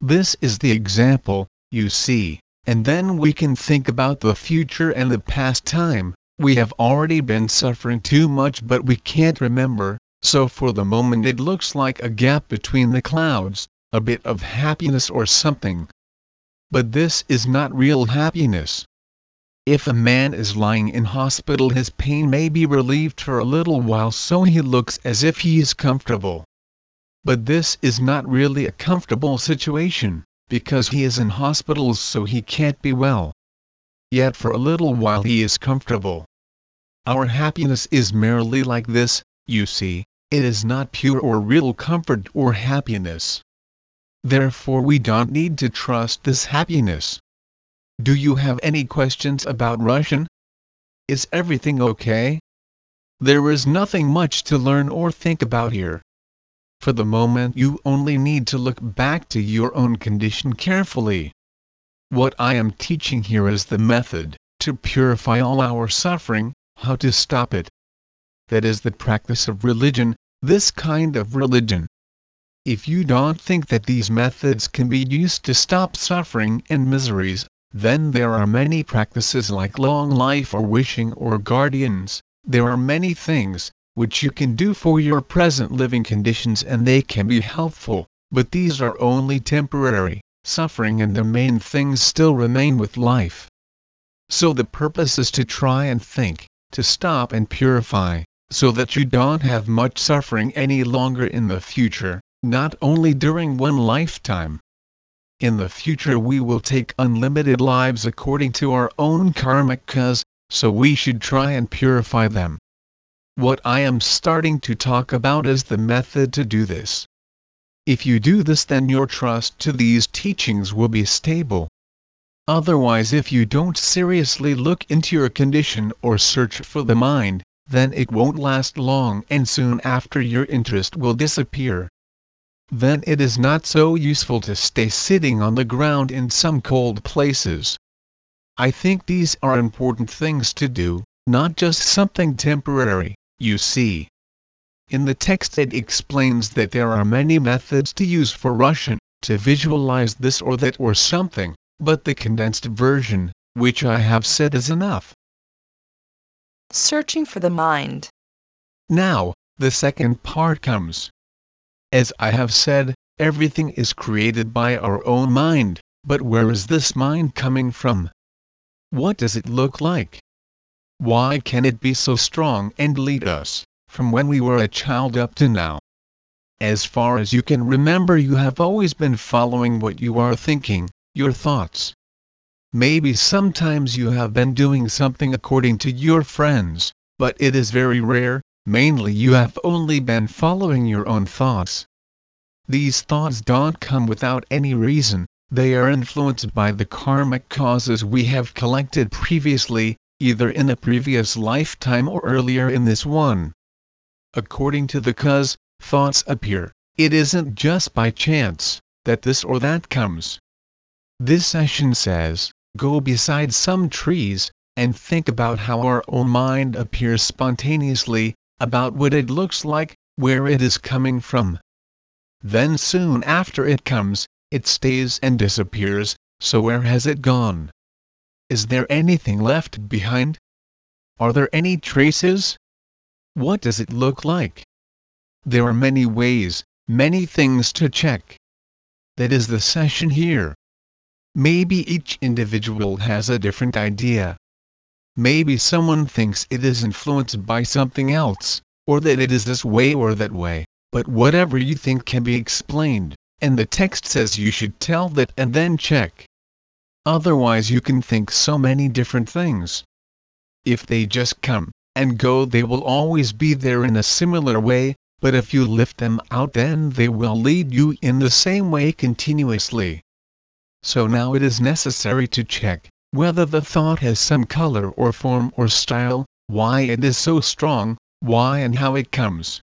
This is the example, you see, and then we can think about the future and the past time. We have already been suffering too much but we can't remember, so for the moment it looks like a gap between the clouds, a bit of happiness or something. But this is not real happiness. If a man is lying in hospital his pain may be relieved for a little while so he looks as if he is comfortable. But this is not really a comfortable situation, because he is in hospital so he can't be well. Yet for a little while he is comfortable. Our happiness is merely like this, you see, it is not pure or real comfort or happiness. Therefore we don't need to trust this happiness. Do you have any questions about rushen? Is everything okay? There is nothing much to learn or think about here. For the moment you only need to look back to your own condition carefully. What I am teaching here is the method, to purify all our suffering, how to stop it. That is the practice of religion, this kind of religion. If you don't think that these methods can be used to stop suffering and miseries, then there are many practices like long life or wishing or guardians, there are many things, which you can do for your present living conditions and they can be helpful, but these are only temporary, suffering and the main things still remain with life. So the purpose is to try and think, to stop and purify, so that you don't have much suffering any longer in the future not only during one lifetime. In the future we will take unlimited lives according to our own karmic cause, so we should try and purify them. What I am starting to talk about is the method to do this. If you do this then your trust to these teachings will be stable. Otherwise if you don't seriously look into your condition or search for the mind, then it won't last long and soon after your interest will disappear then it is not so useful to stay sitting on the ground in some cold places. I think these are important things to do, not just something temporary, you see. In the text it explains that there are many methods to use for rushen, to visualize this or that or something, but the condensed version, which I have said is enough. Searching for the mind. Now, the second part comes. As I have said, everything is created by our own mind, but where is this mind coming from? What does it look like? Why can it be so strong and lead us, from when we were a child up to now? As far as you can remember you have always been following what you are thinking, your thoughts. Maybe sometimes you have been doing something according to your friends, but it is very rare, mainly you have only been following your own thoughts. These thoughts don't come without any reason, they are influenced by the karmic causes we have collected previously, either in a previous lifetime or earlier in this one. According to the cause, thoughts appear, it isn't just by chance that this or that comes. This session says, go beside some trees, and think about how our own mind appears spontaneously, about what it looks like, where it is coming from. Then soon after it comes, it stays and disappears, so where has it gone? Is there anything left behind? Are there any traces? What does it look like? There are many ways, many things to check. That is the session here. Maybe each individual has a different idea. Maybe someone thinks it is influenced by something else, or that it is this way or that way, but whatever you think can be explained, and the text says you should tell that and then check. Otherwise you can think so many different things. If they just come and go they will always be there in a similar way, but if you lift them out then they will lead you in the same way continuously. So now it is necessary to check whether the thought has some color or form or style, why it is so strong, why and how it comes.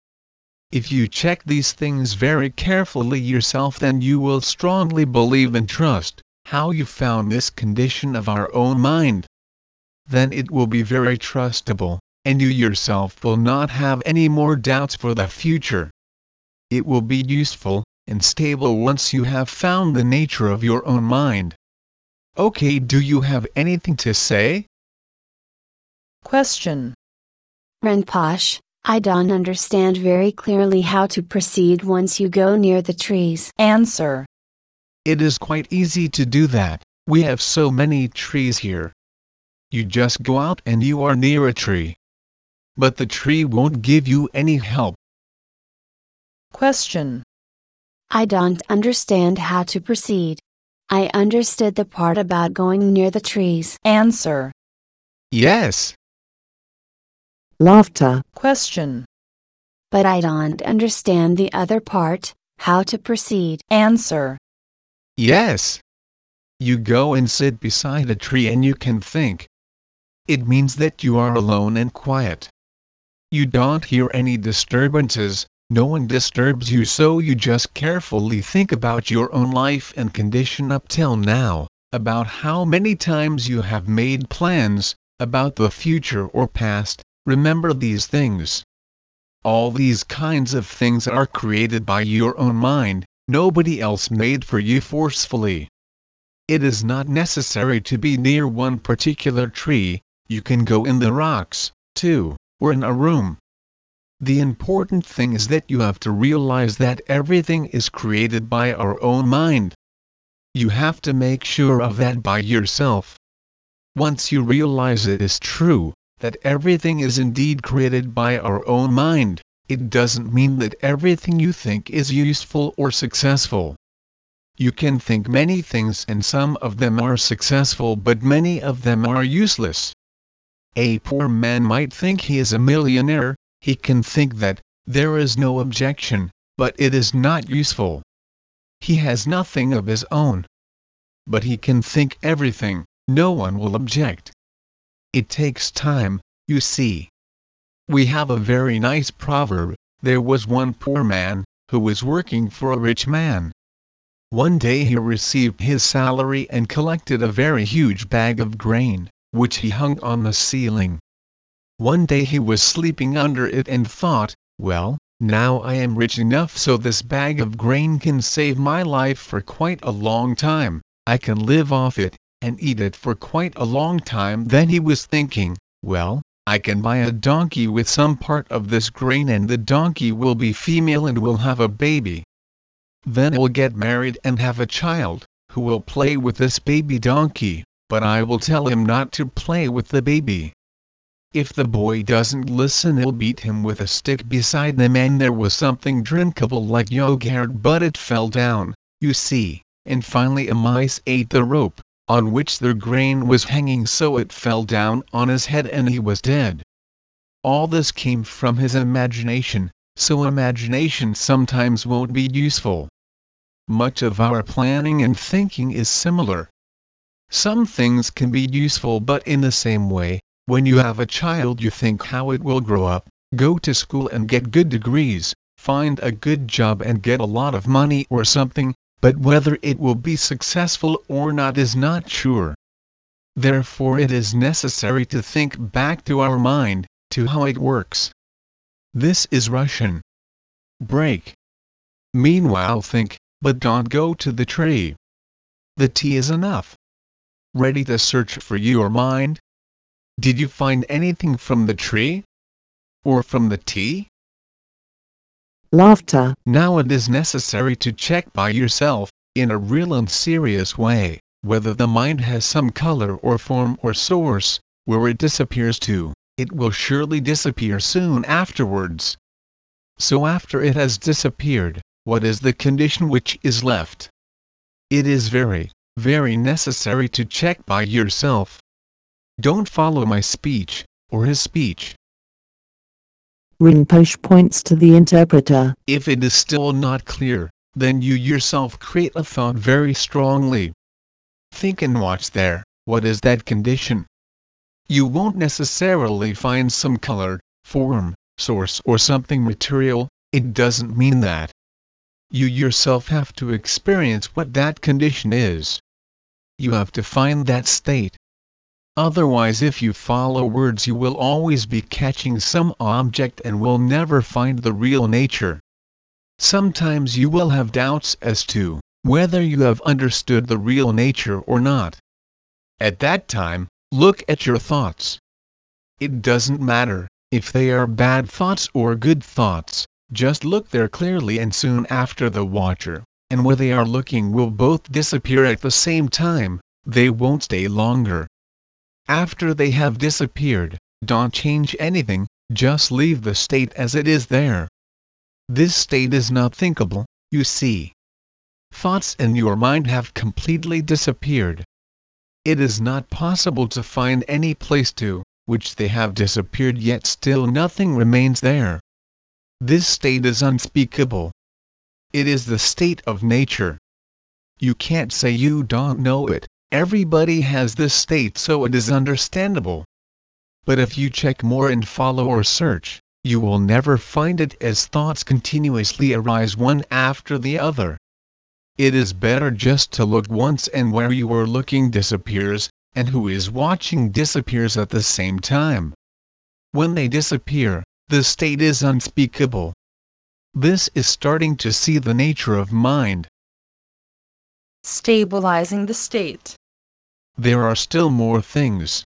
If you check these things very carefully yourself then you will strongly believe and trust, how you found this condition of our own mind. Then it will be very trustable, and you yourself will not have any more doubts for the future. It will be useful and stable once you have found the nature of your own mind. Okay, do you have anything to say? Question. Rinpoche, I don't understand very clearly how to proceed once you go near the trees. Answer. It is quite easy to do that, we have so many trees here. You just go out and you are near a tree. But the tree won't give you any help. Question. I don't understand how to proceed. I understood the part about going near the trees. Answer. Yes, Laughter. Question. But I don't understand the other part, how to proceed. Answer. yes. You go and sit beside a tree and you can think. It means that you are alone and quiet. You don't hear any disturbances, no one disturbs you so you just carefully think about your own life and condition up till now, about how many times you have made plans, about the future or past, remember these things. All these kinds of things are created by your own mind, nobody else made for you forcefully. It is not necessary to be near one particular tree, you can go in the rocks, too, or in a room. The important thing is that you have to realize that everything is created by our own mind. You have to make sure of that by yourself. Once you realize it is true, that everything is indeed created by our own mind, it doesn't mean that everything you think is useful or successful. You can think many things and some of them are successful but many of them are useless. A poor man might think he is a millionaire, he can think that, there is no objection, but it is not useful. He has nothing of his own. But he can think everything, no one will object. It takes time, you see. We have a very nice proverb there was one poor man, who was working for a rich man. One day he received his salary and collected a very huge bag of grain, which he hung on the ceiling. One day he was sleeping under it and thought, well, now I am rich enough so this bag of grain can save my life for quite a long time, I can live off it, and eat it for quite a long time. Then he was thinking, well, I can buy a donkey with some part of this grain and the donkey will be female and will have a baby. Then I'll get married and have a child, who will play with this baby donkey, but I will tell him not to play with the baby. If the boy doesn't listen I'll beat him with a stick beside them and there was something drinkable like yogurt but it fell down, you see, and finally a mice ate the rope, on which the grain was hanging so it fell down on his head and he was dead. All this came from his imagination, so imagination sometimes won't be useful. Much of our planning and thinking is similar. Some things can be useful but in the same way, when you have a child you think how it will grow up, go to school and get good degrees, find a good job and get a lot of money or something, but whether it will be successful or not is not sure. Therefore it is necessary to think back to our mind, to how it works. This is rushen. Break. Meanwhile think, but don't go to the tree. The tea is enough. Ready to search for your mind? Did you find anything from the tree? Or from the tea? Laughter. Now it is necessary to check by yourself, in a real and serious way, whether the mind has some color or form or source, where it disappears to, it will surely disappear soon afterwards. So after it has disappeared, what is the condition which is left? It is very, very necessary to check by yourself. Don't follow my speech, or his speech. Rinpoche points to the interpreter. If it is still not clear, then you yourself create a thought very strongly. Think and watch there, what is that condition? You won't necessarily find some color, form, source or something material, it doesn't mean that. You yourself have to experience what that condition is. you have to find that state. Otherwise if you follow words you will always be catching some object and will never find the real nature. Sometimes you will have doubts as to whether you have understood the real nature or not. At that time, look at your thoughts. It doesn't matter if they are bad thoughts or good thoughts, just look there clearly and soon after the watcher, and where they are looking will both disappear at the same time, they won't stay longer. After they have disappeared, don't change anything, just leave the state as it is there. This state is not thinkable, you see. Thoughts in your mind have completely disappeared. It is not possible to find any place to which they have disappeared yet still nothing remains there. This state is unspeakable. It is the state of nature. You can't say you don't know it, Everybody has this state so it is understandable. But if you check more and follow or search, you will never find it as thoughts continuously arise one after the other. It is better just to look once and where you are looking disappears, and who is watching disappears at the same time. When they disappear, the state is unspeakable. This is starting to see the nature of mind. Stabilizing the state. There are still more things.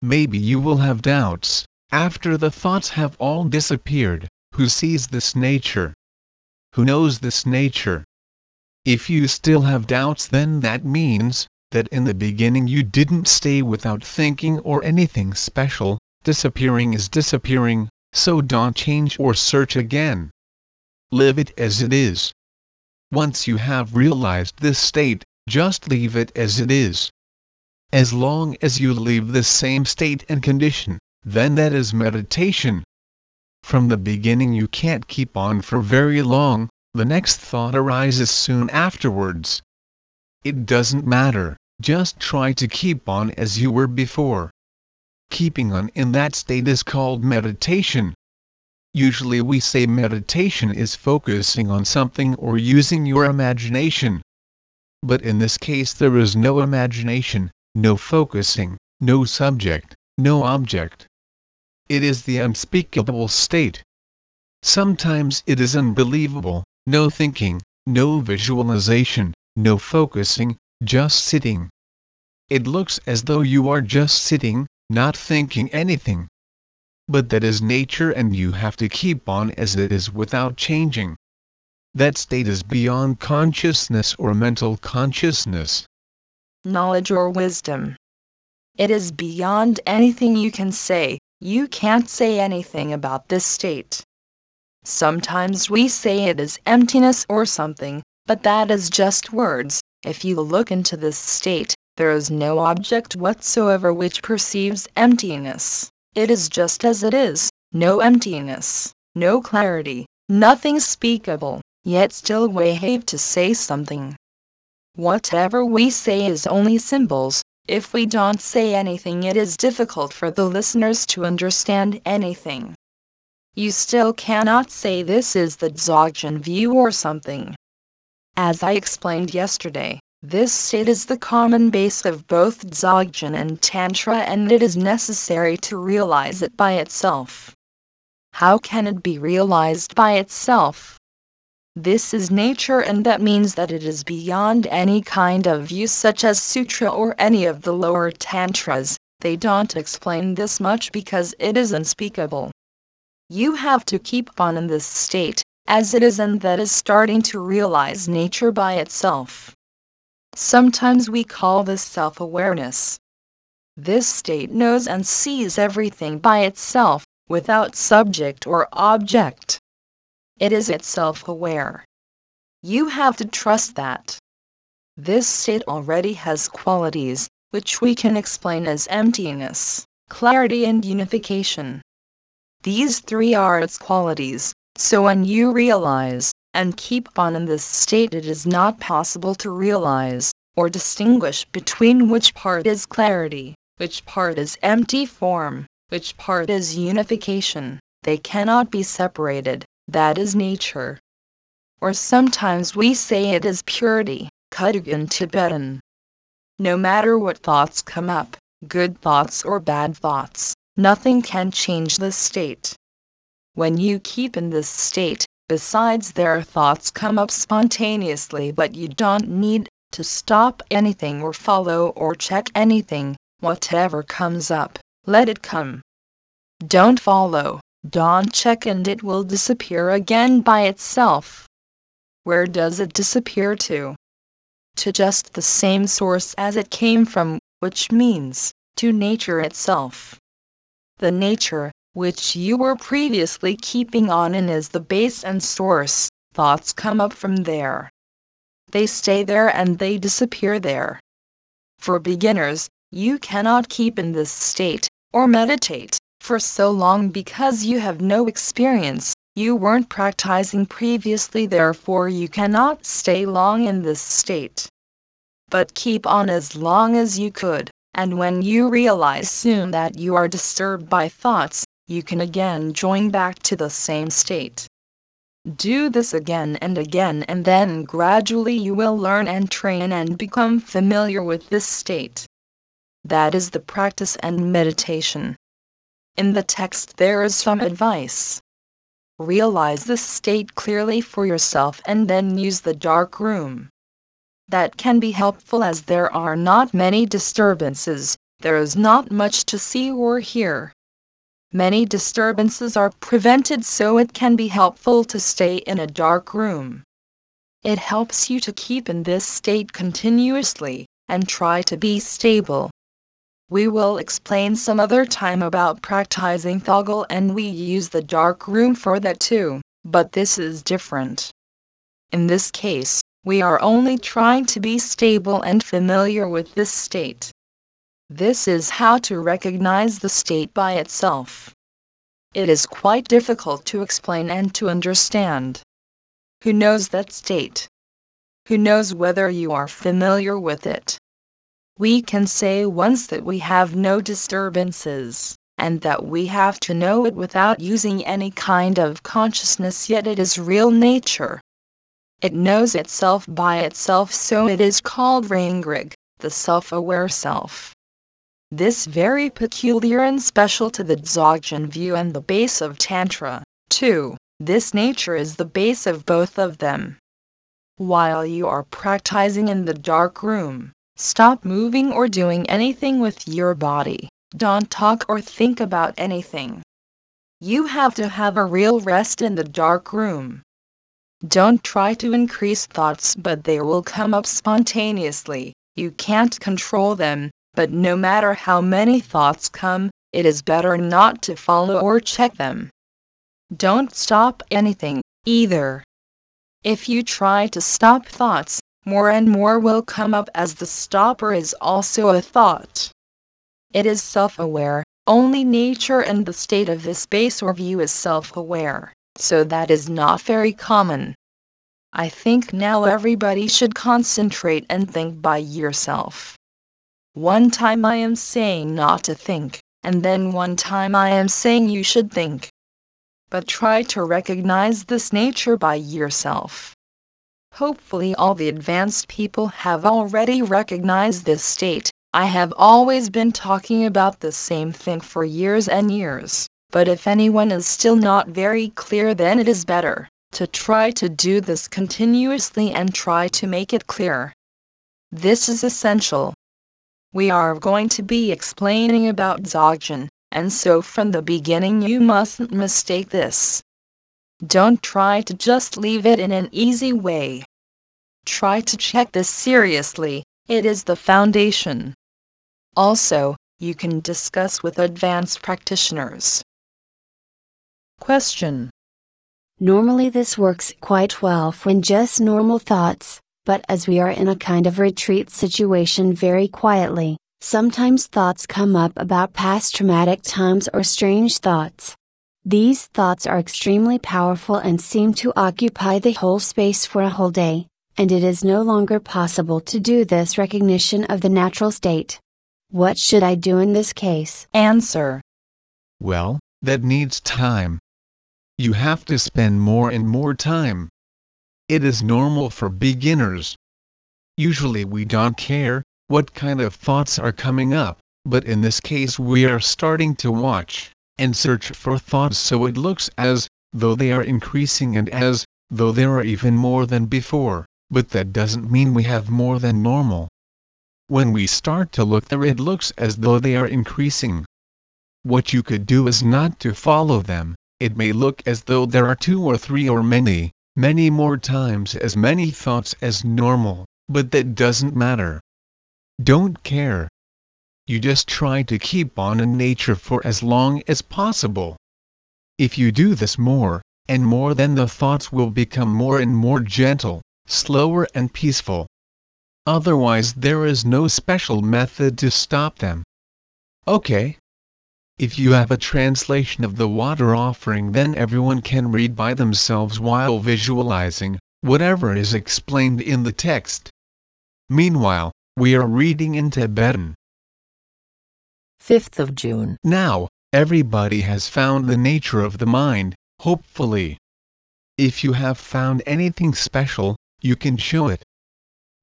Maybe you will have doubts, after the thoughts have all disappeared, who sees this nature? Who knows this nature? If you still have doubts then that means, that in the beginning you didn't stay without thinking or anything special, disappearing is disappearing, so don't change or search again. Live it as it is. Once you have realized this state, just leave it as it is. As long as you leave the same state and condition, then that is meditation. From the beginning you can't keep on for very long, the next thought arises soon afterwards. It doesn't matter, just try to keep on as you were before. Keeping on in that state is called meditation. Usually we say meditation is focusing on something or using your imagination. But in this case there is no imagination, no focusing, no subject, no object. It is the unspeakable state. Sometimes it is unbelievable, no thinking, no visualization, no focusing, just sitting. It looks as though you are just sitting, not thinking anything. But that is nature and you have to keep on as it is without changing. That state is beyond consciousness or mental consciousness knowledge or wisdom. It is beyond anything you can say, you can't say anything about this state. Sometimes we say it is emptiness or something, but that is just words. If you look into this state, there is no object whatsoever which perceives emptiness. It is just as it is, no emptiness, no clarity, nothing speakable, yet still we have to say something. Whatever we say is only symbols. If we don't say anything, it is difficult for the listeners to understand anything. You still cannot say this is the Dzogchen view or something. As I explained yesterday, this state is the common base of both Dzogchen and Tantra, and it is necessary to realize it by itself. How can it be realized by itself? This is nature and that means that it is beyond any kind of view such as sutra or any of the lower tantras. They don't explain this much because it is unspeakable. You have to keep on in this state, as it is and that is starting to realize nature by itself. Sometimes we call this self-awareness. This state knows and sees everything by itself, without subject or object it is itself aware. You have to trust that. This state already has qualities, which we can explain as emptiness, clarity, and unification. These three are its qualities, so when you realize and keep on in this state, it is not possible to realize or distinguish between which part is clarity, which part is empty form, which part is unification. They cannot be separated that is nature. Or sometimes we say it is purity, Kutug in Tibetan. no matter what thoughts come up, good thoughts or bad thoughts, nothing can change this state. When you keep in this state, besides their thoughts come up spontaneously but you don't need to stop anything or follow or check anything, whatever comes up, let it come. Don't follow, don't check and it will disappear again by itself. Where does it disappear to? To just the same source as it came from, which means, to nature itself. The nature, which you were previously keeping on in is the base and source, thoughts come up from there. They stay there and they disappear there. For beginners, you cannot keep in this state, or meditate, for so long because you have no experience, you weren't practicing previously therefore you cannot stay long in this state. But keep on as long as you could, and when you realize soon that you are disturbed by thoughts, you can again join back to the same state. Do this again and again and then gradually you will learn and train and become familiar with this state. That is the practice and meditation. In the text there is some advice. Realize this state clearly for yourself and then use the dark room. That can be helpful as there are not many disturbances, there is not much to see or hear many disturbances are prevented so it can be helpful to stay in a dark room. It helps you to keep in this state continuously, and try to be stable. We will explain some other time about practicing thögal and we use the dark room for that too, but this is different. In this case, we are only trying to be stable and familiar with this state. This is how to recognize the state by itself. It is quite difficult to explain and to understand. Who knows that state? Who knows whether you are familiar with it? We can say once that we have no disturbances, and that we have to know it without using any kind of consciousness, yet it is real nature. It knows itself by itself, so it is called Rangrig, the self aware self. This very peculiar and special to the Dzogchen view and the base of Tantra, too. This nature is the base of both of them. While you are practicing in the dark room, stop moving or doing anything with your body. Don't talk or think about anything. You have to have a real rest in the dark room. Don't try to increase thoughts, but they will come up spontaneously. You can't control them, but no matter how many thoughts come, it is better not to follow or check them. Don't stop anything, either. If you try to stop thoughts, more and more will come up as the stopper is also a thought. It is self aware, only nature and the state of the space or view is self aware, so that is not very common. I think now everybody should concentrate and think by yourself. One time I am saying not to think, and then one time I am saying you should think. But try to recognize this nature by yourself. Hopefully, all the advanced people have already recognized this state. I have always been talking about the same thing for years and years, but if anyone is still not very clear, then it is better to try to do this continuously and try to make it clear. This is essential we are going to be explaining about Dzogchen, and so from the beginning you mustn't mistake this. Don't try to just leave it in an easy way. Try to check this seriously, it is the foundation. Also, you can discuss with advanced practitioners. Question Normally, this works quite well when just normal thoughts, but as we are in a kind of retreat situation very quietly, sometimes thoughts come up about past traumatic times or strange thoughts. These thoughts are extremely powerful and seem to occupy the whole space for a whole day, and it is no longer possible to do this recognition of the natural state. What should I do in this case? Answer. Well, that needs time. You have to spend more and more time. It is normal for beginners. Usually we don't care, what kind of thoughts are coming up, but in this case we are starting to watch and search for thoughts so it looks as though they are increasing and as though there are even more than before, but that doesn't mean we have more than normal. When we start to look there it looks as though they are increasing. What you could do is not to follow them, it may look as though there are two or three or many, many more times as many thoughts as normal, but that doesn't matter. Don't care. You just try to keep on in nature for as long as possible. If you do this more, and more then the thoughts will become more and more gentle, slower and peaceful. Otherwise there is no special method to stop them. Okay. If you have a translation of the water offering then everyone can read by themselves while visualizing, whatever is explained in the text. Meanwhile, we are reading in Tibetan. 5th of June. Now, everybody has found the nature of the mind, hopefully. If you have found anything special, you can show it.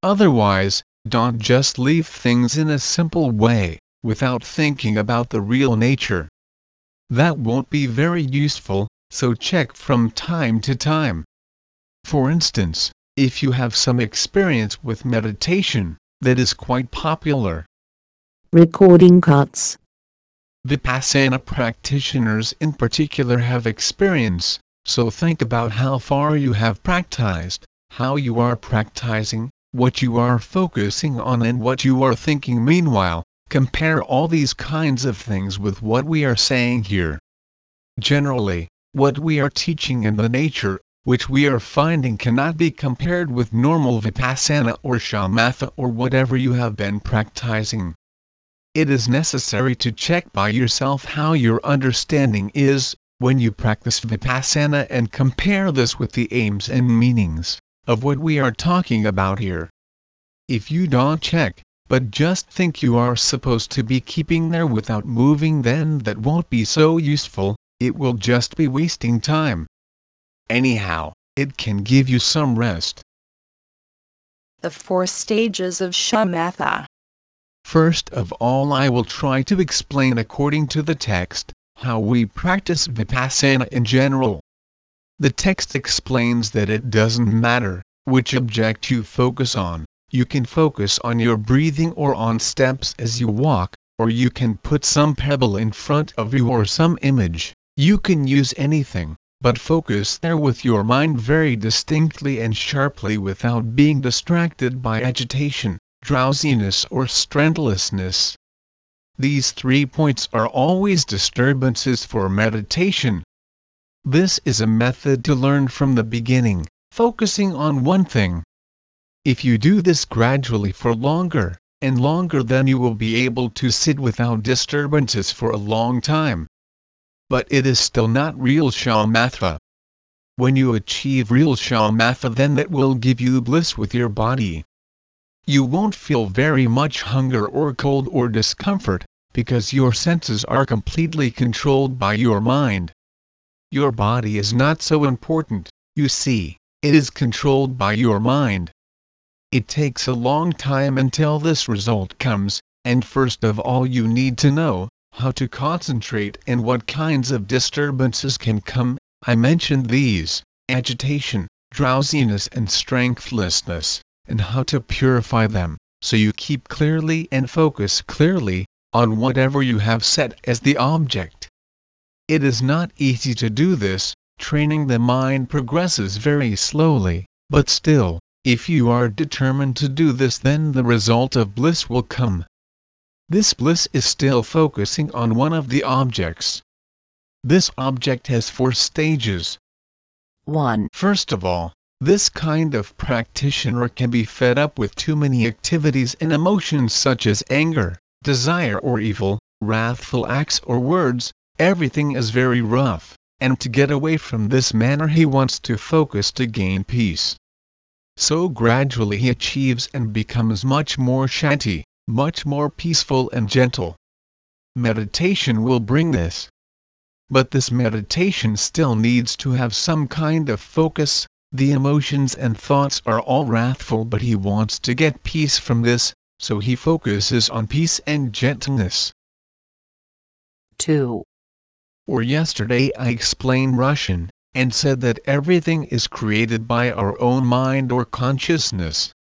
Otherwise, don't just leave things in a simple way, without thinking about the real nature. That won't be very useful, so check from time to time. For instance, if you have some experience with meditation, that is quite popular. Recording cuts. Vipassana practitioners in particular have experience, so think about how far you have practiced, how you are practicing, what you are focusing on and what you are thinking meanwhile, compare all these kinds of things with what we are saying here. Generally, what we are teaching and the nature, which we are finding cannot be compared with normal vipassana or shamatha or whatever you have been practicing. It is necessary to check by yourself how your understanding is, when you practice vipassana and compare this with the aims and meanings of what we are talking about here. If you don't check, but just think you are supposed to be keeping there without moving then that won't be so useful, it will just be wasting time. Anyhow, it can give you some rest. The four stages of shamatha. First of all I will try to explain according to the text, how we practice vipassana in general. The text explains that it doesn't matter which object you focus on, you can focus on your breathing or on steps as you walk, or you can put some pebble in front of you or some image, you can use anything, but focus there with your mind very distinctly and sharply without being distracted by agitation drowsiness or strengthlessness. These three points are always disturbances for meditation. This is a method to learn from the beginning, focusing on one thing. If you do this gradually for longer, and longer then you will be able to sit without disturbances for a long time. But it is still not real shamatha. When you achieve real shamatha then that will give you bliss with your body, you won't feel very much hunger or cold or discomfort, because your senses are completely controlled by your mind. Your body is not so important, you see, it is controlled by your mind. It takes a long time until this result comes, and first of all you need to know how to concentrate and what kinds of disturbances can come. I mentioned these agitation, drowsiness, and strengthlessness and how to purify them, so you keep clearly and focus clearly on whatever you have set as the object. It is not easy to do this, training the mind progresses very slowly, but still, if you are determined to do this then the result of bliss will come. This bliss is still focusing on one of the objects. This object has four stages. 1. First of all, this kind of practitioner can be fed up with too many activities and emotions such as anger, desire or evil, wrathful acts or words, everything is very rough, and to get away from this manner he wants to focus to gain peace. So gradually he achieves and becomes much more shanti, much more peaceful and gentle. Meditation will bring this. But this meditation still needs to have some kind of focus, the emotions and thoughts are all wrathful but he wants to get peace from this, so he focuses on peace and gentleness. 2, Or yesterday I explained rushen, and said that everything is created by our own mind or consciousness.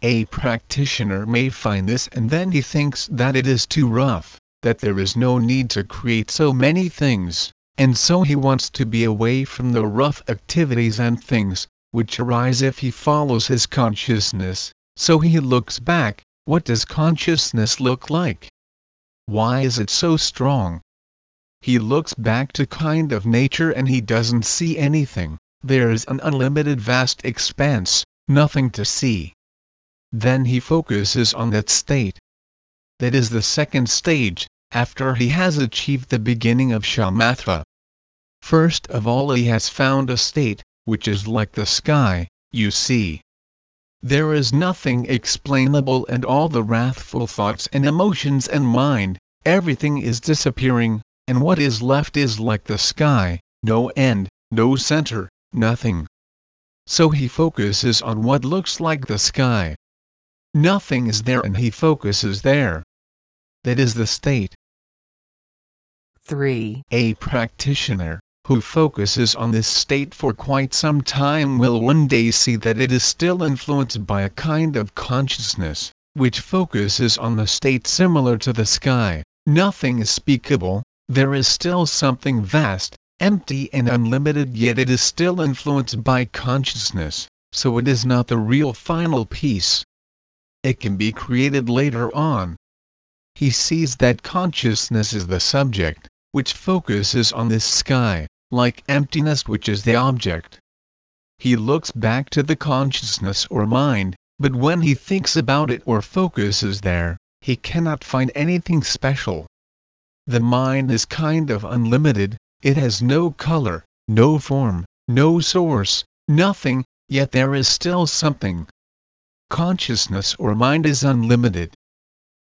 A practitioner may find this and then he thinks that it is too rough, that there is no need to create so many things, and so he wants to be away from the rough activities and things, which arise if he follows his consciousness, so he looks back, what does consciousness look like? Why is it so strong? He looks back to kind of nature and he doesn't see anything, there's an unlimited vast expanse, nothing to see. Then he focuses on that state. That is the second stage, after he has achieved the beginning of shamatha. First of all he has found a state, which is like the sky, you see. There is nothing explainable and all the wrathful thoughts and emotions and mind, everything is disappearing, and what is left is like the sky, no end, no center, nothing. So he focuses on what looks like the sky. Nothing is there and he focuses there. That is the state. 3, A practitioner, who focuses on this state for quite some time will one day see that it is still influenced by a kind of consciousness, which focuses on the state similar to the sky. Nothing is speakable, there is still something vast, empty and unlimited yet it is still influenced by consciousness, so it is not the real final peace. It can be created later on. He sees that consciousness is the subject, which focuses on this sky, like emptiness which is the object. He looks back to the consciousness or mind, but when he thinks about it or focuses there, he cannot find anything special. The mind is kind of unlimited, it has no color, no form, no source, nothing, yet there is still something. Consciousness or mind is unlimited.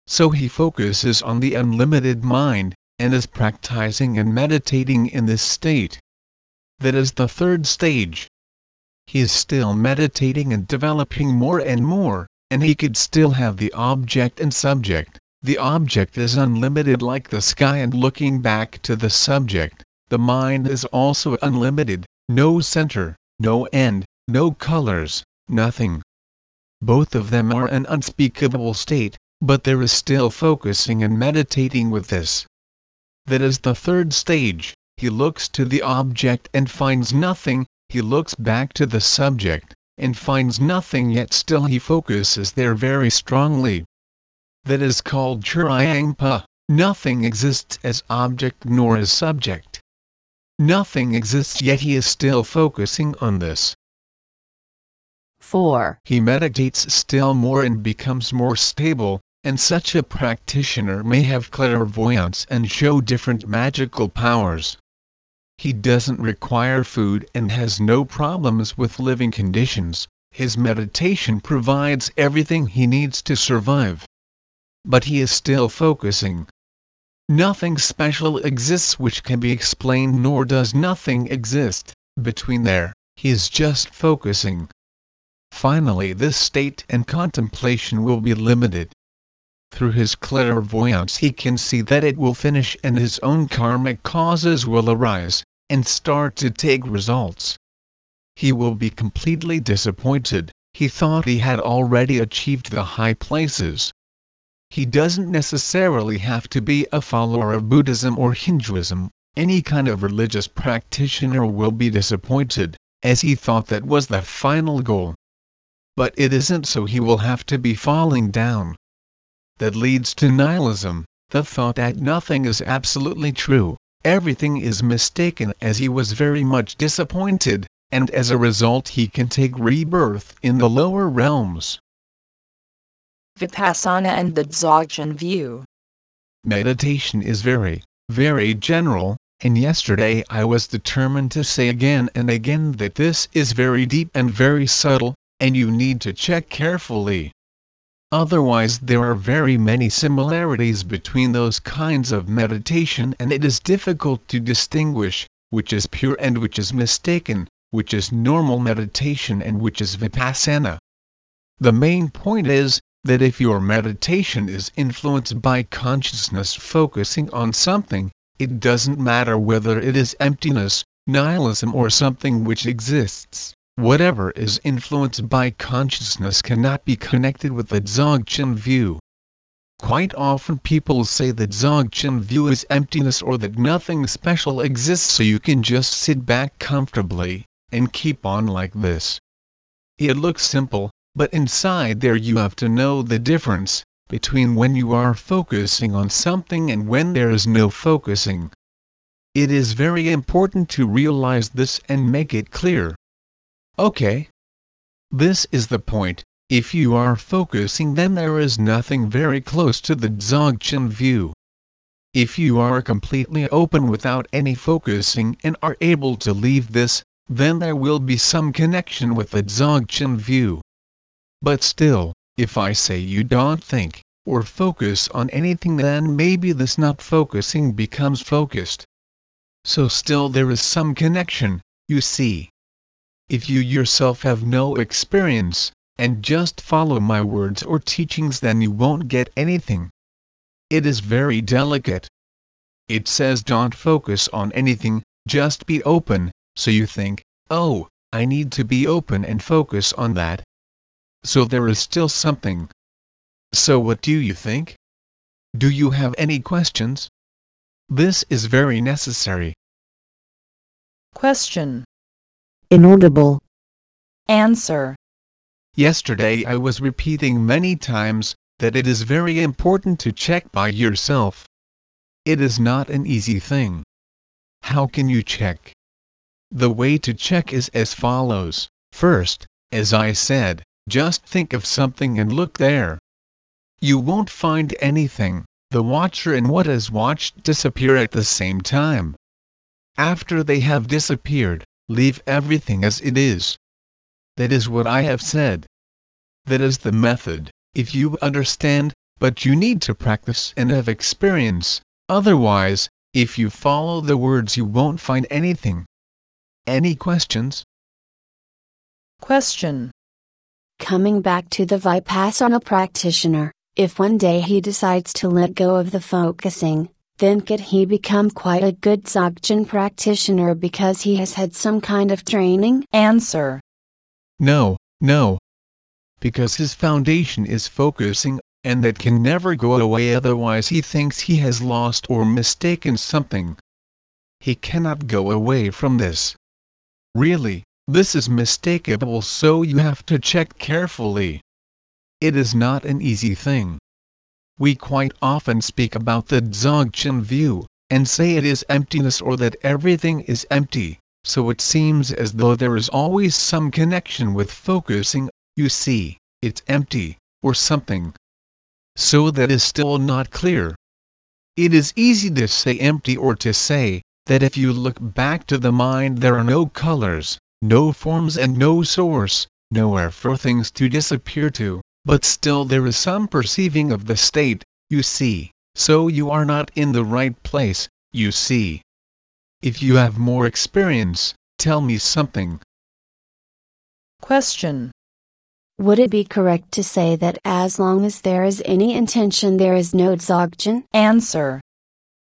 So he focuses on the unlimited mind, and is practicing and meditating in this state. That is the third stage. He is still meditating and developing more and more, and he could still have the object and subject. The object is unlimited like the sky and looking back to the subject, the mind is also unlimited, no center, no end, no colors, nothing. Both of them are an unspeakable state, but there is still focusing and meditating with this. That is the third stage. He looks to the object and finds nothing, he looks back to the subject, and finds nothing yet still he focuses there very strongly. That is called Churayangpa, nothing exists as object nor as subject. Nothing exists yet he is still focusing on this. 4, He meditates still more and becomes more stable, and such a practitioner may have clairvoyance and show different magical powers. He doesn't require food and has no problems with living conditions, his meditation provides everything he needs to survive. But he is still focusing. Nothing special exists which can be explained nor does nothing exist, between there, he is just focusing. Finally this state and contemplation will be limited through his clairvoyance he can see that it will finish and his own karmic causes will arise, and start to take results. He will be completely disappointed, he thought he had already achieved the high places. He doesn't necessarily have to be a follower of Buddhism or Hinduism, any kind of religious practitioner will be disappointed, as he thought that was the final goal. But it isn't so he will have to be falling down that leads to nihilism, the thought that nothing is absolutely true, everything is mistaken as he was very much disappointed, and as a result he can take rebirth in the lower realms. Vipassana and the Dzogchen view. Meditation is very, very general, and yesterday I was determined to say again and again that this is very deep and very subtle, and you need to check carefully. Otherwise there are very many similarities between those kinds of meditation and it is difficult to distinguish which is pure and which is mistaken, which is normal meditation and which is vipassana. The main point is, that if your meditation is influenced by consciousness focusing on something, it doesn't matter whether it is emptiness, nihilism or something which exists, whatever is influenced by consciousness cannot be connected with the Dzogchen view. Quite often people say that Dzogchen view is emptiness or that nothing special exists so you can just sit back comfortably, and keep on like this. It looks simple, but inside there you have to know the difference, between when you are focusing on something and when there is no focusing. It is very important to realize this and make it clear. Okay. This is the point, if you are focusing then there is nothing very close to the Dzogchen view. If you are completely open without any focusing and are able to leave this, then there will be some connection with the Dzogchen view. But still, if I say you don't think, or focus on anything then maybe this not focusing becomes focused. So still there is some connection, you see. If you yourself have no experience, and just follow my words or teachings then you won't get anything. It is very delicate. It says don't focus on anything, just be open, so you think, oh, I need to be open and focus on that. So there is still something. So what do you think? Do you have any questions? This is very necessary. Question. Inaudible. Answer. Yesterday I was repeating many times that it is very important to check by yourself. It is not an easy thing. How can you check? The way to check is as follows. First, as I said, just think of something and look there. You won't find anything, the watcher and what is watched disappear at the same time. After they have disappeared, leave everything as it is. That is what I have said. That is the method, if you understand, but you need to practice and have experience, otherwise, if you follow the words you won't find anything. Any questions? Question. Coming back to the Vipassana practitioner, if one day he decides to let go of the focusing, then could he become quite a good Dzogchen practitioner because he has had some kind of training? Answer. No, no. Because his foundation is focusing, and that can never go away otherwise he thinks he has lost or mistaken something. He cannot go away from this. Really, this is mistakable so you have to check carefully. It is not an easy thing. We quite often speak about the Dzogchen view, and say it is emptiness or that everything is empty, so it seems as though there is always some connection with focusing, you see, it's empty, or something. So that is still not clear. It is easy to say empty or to say, that if you look back to the mind there are no colors, no forms and no source, nowhere for things to disappear to but still there is some perceiving of the state, you see, so you are not in the right place, you see. If you have more experience, tell me something. Question. Would it be correct to say that as long as there is any intention there is no Dzogchen? Answer.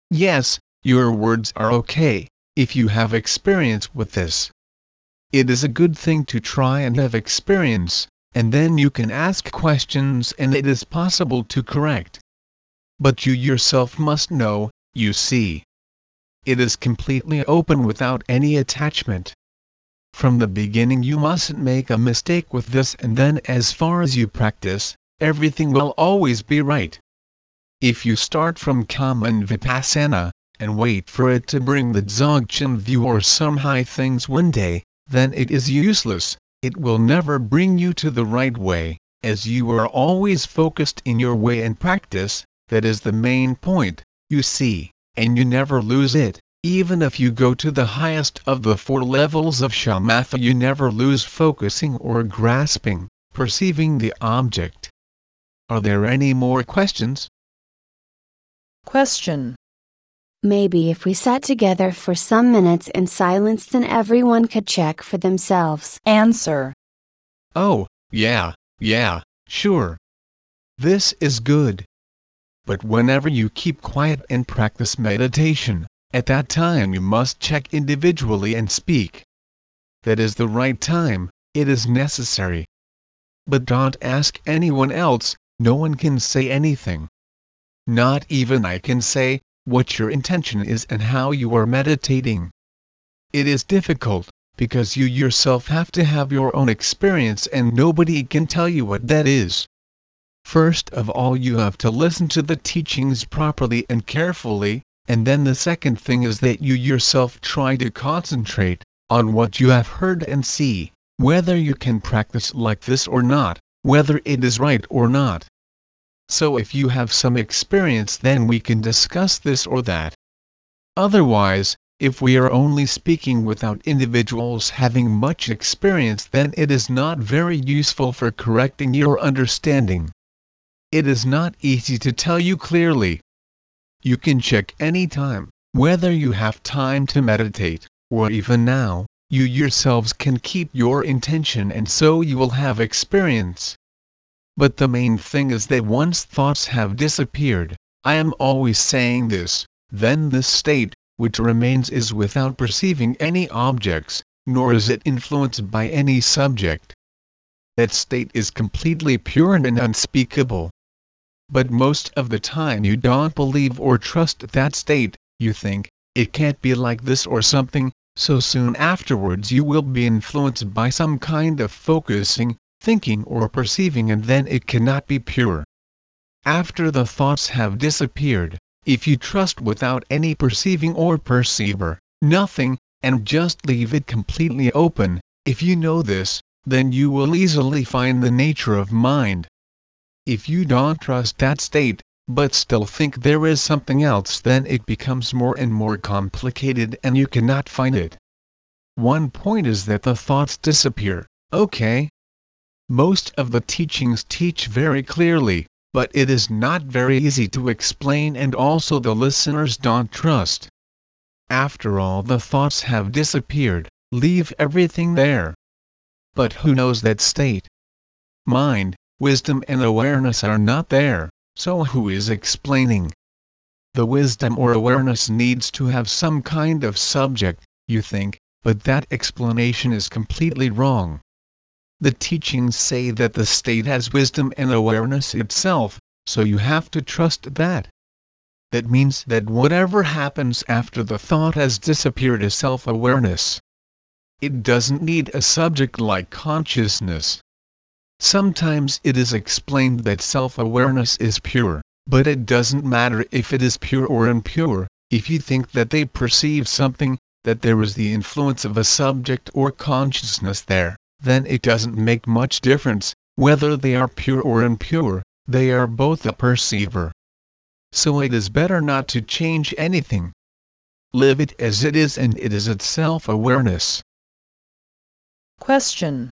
Yes, your words are okay, if you have experience with this. It is a good thing to try and have experience, and then you can ask questions and it is possible to correct. But you yourself must know, you see. It is completely open without any attachment. From the beginning you mustn't make a mistake with this and then as far as you practice, everything will always be right. If you start from common vipassana, and wait for it to bring the dzogchen view or some high things one day, then it is useless it will never bring you to the right way, as you are always focused in your way and practice, that is the main point, you see, and you never lose it. Even if you go to the highest of the four levels of shamatha you never lose focusing or grasping, perceiving the object. Are there any more questions? Question. Maybe if we sat together for some minutes in silence then everyone could check for themselves. Answer. Oh, yeah, yeah, sure. this is good. But whenever you keep quiet and practice meditation, at that time you must check individually and speak. That is the right time, it is necessary. But don't ask anyone else, no one can say anything. Not even I can say, what your intention is and how you are meditating. It is difficult, because you yourself have to have your own experience and nobody can tell you what that is. First of all you have to listen to the teachings properly and carefully, and then the second thing is that you yourself try to concentrate on what you have heard and see, whether you can practice like this or not, whether it is right or not. So if you have some experience then we can discuss this or that. Otherwise, if we are only speaking without individuals having much experience then it is not very useful for correcting your understanding. It is not easy to tell you clearly, you can check any time, whether you have time to meditate, or even now, you yourselves can keep your intention and so you will have experience. But the main thing is that once thoughts have disappeared, I am always saying this, then this state, which remains is without perceiving any objects, nor is it influenced by any subject. That state is completely pure and unspeakable, but most of the time you don't believe or trust that state, you think, it can't be like this or something, so soon afterwards you will be influenced by some kind of focusing, thinking or perceiving and then it cannot be pure. After the thoughts have disappeared, if you trust without any perceiving or perceiver, nothing, and just leave it completely open, if you know this, then you will easily find the nature of mind. If you don't trust that state, but still think there is something else then it becomes more and more complicated and you cannot find it. One point is that the thoughts disappear, okay? Most of the teachings teach very clearly, but it is not very easy to explain and also the listeners don't trust. After all the thoughts have disappeared, leave everything there. But who knows that state? Mind, wisdom and awareness are not there, so who is explaining? The wisdom or awareness needs to have some kind of subject, you think, but that explanation is completely wrong. The teachings say that the state has wisdom and awareness itself, so you have to trust that. That means that whatever happens after the thought has disappeared is self awareness. It doesn't need a subject like consciousness. Sometimes it is explained that self-awareness is pure, but it doesn't matter if it is pure or impure, if you think that they perceive something, that there is the influence of a subject or consciousness there, then it doesn't make much difference, whether they are pure or impure, they are both a perceiver. So it is better not to change anything. Live it as it is and it is itself awareness. Question.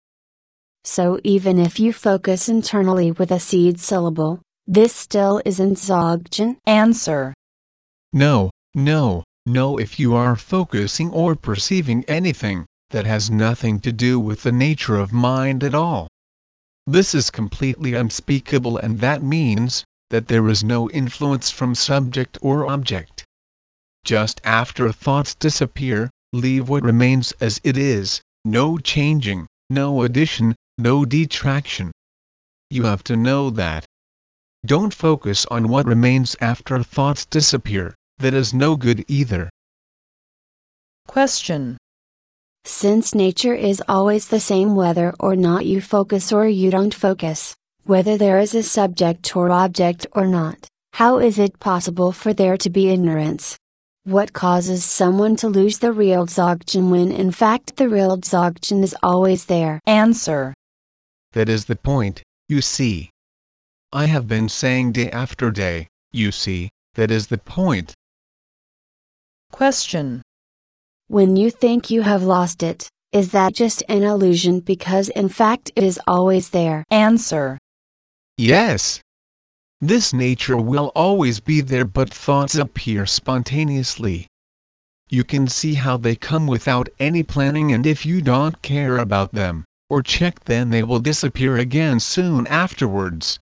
So even if you focus internally with a seed syllable, this still isn't Dzogchen? Answer. No, no, no if you are focusing or perceiving anything, that has nothing to do with the nature of mind at all. This is completely unspeakable and that means, that there is no influence from subject or object. Just after thoughts disappear, leave what remains as it is, no changing, no addition, no detraction. You have to know that. Don't focus on what remains after thoughts disappear, that is no good either. Question. Since nature is always the same whether or not you focus or you don't focus, whether there is a subject or object or not, how is it possible for there to be ignorance? What causes someone to lose the real Dzogchen when in fact the real Dzogchen is always there? Answer. That is the point, you see. I have been saying day after day, you see, that is the point. Question. When you think you have lost it, is that just an illusion because in fact it is always there? Answer. Yes. This nature will always be there but thoughts appear spontaneously. You can see how they come without any planning and if you don't care about them, or check then they will disappear again soon afterwards.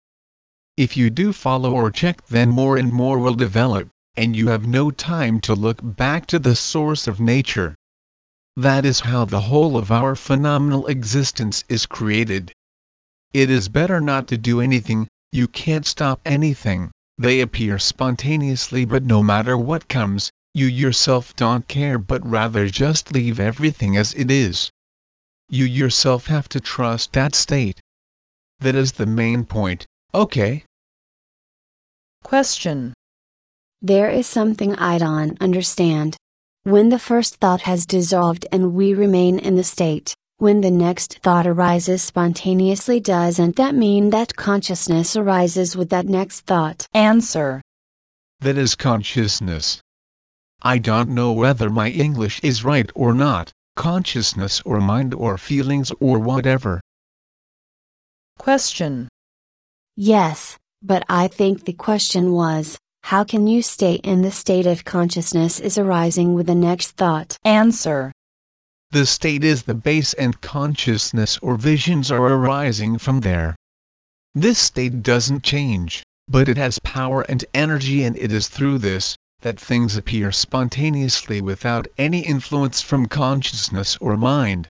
If you do follow or check then more and more will develop, and you have no time to look back to the source of nature. That is how the whole of our phenomenal existence is created. It is better not to do anything, you can't stop anything, they appear spontaneously but no matter what comes, you yourself don't care but rather just leave everything as it is. You yourself have to trust that state. That is the main point, okay? Question. There is something I don't understand. When the first thought has dissolved and we remain in the state, when the next thought arises spontaneously, doesn't that mean that consciousness arises with that next thought? Answer. That is consciousness. I don't know whether my English is right or not, consciousness or mind or feelings or whatever. Question. Yes, but I think the question was, how can you stay in the state of consciousness is arising with the next thought? Answer. The state is the base and consciousness or visions are arising from there. This state doesn't change, but it has power and energy and it is through this, that things appear spontaneously without any influence from consciousness or mind.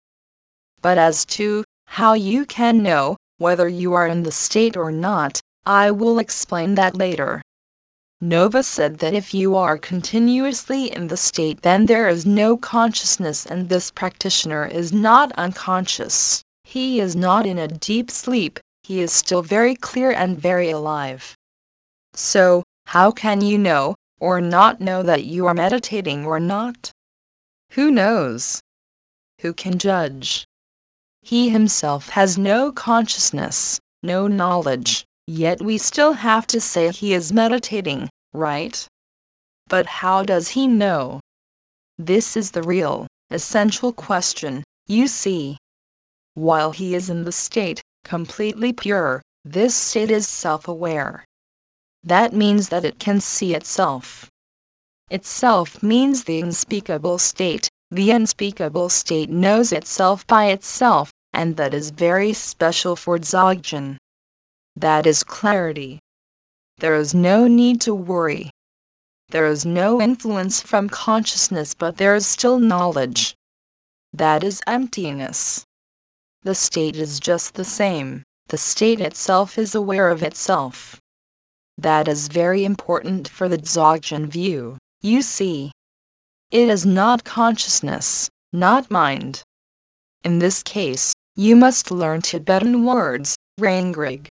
But as to how you can know whether you are in the state or not, I will explain that later. Nova said that if you are continuously in the state, then there is no consciousness, and this practitioner is not unconscious. He is not in a deep sleep, he is still very clear and very alive. So, how can you know, or not know that you are meditating or not? Who knows? Who can judge? He himself has no consciousness, no knowledge, yet we still have to say he is meditating, right? But how does he know? This is the real, essential question, you see. While he is in the state, completely pure, this state is self aware. That means that it can see itself. Itself means the unspeakable state, the unspeakable state knows itself by itself, and that is very special for Dzogchen. That is clarity. There is no need to worry. There is no influence from consciousness, but there is still knowledge. That is emptiness. The state is just the same, the state itself is aware of itself. That is very important for the Dzogchen view, you see. It is not consciousness, not mind. In this case, you must learn Tibetan words, Rangrig.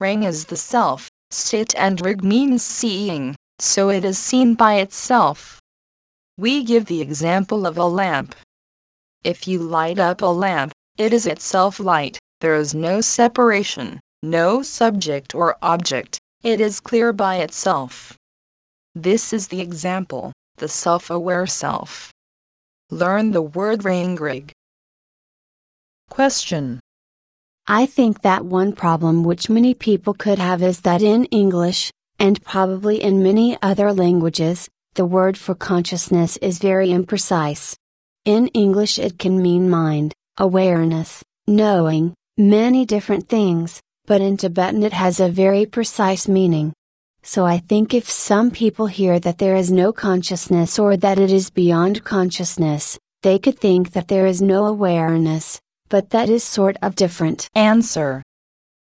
Rang is the self, state and rig means seeing, so it is seen by itself. We give the example of a lamp. If you light up a lamp, it is itself light, there is no separation, no subject or object, it is clear by itself. This is the example, the self aware self. Learn the word Rangrig. Question. I think that one problem which many people could have is that in English, and probably in many other languages, the word for consciousness is very imprecise. In English, it can mean mind, awareness, knowing, many different things, but in Tibetan it has a very precise meaning. So I think if some people hear that there is no consciousness or that it is beyond consciousness, they could think that there is no awareness, but that is sort of different. Answer.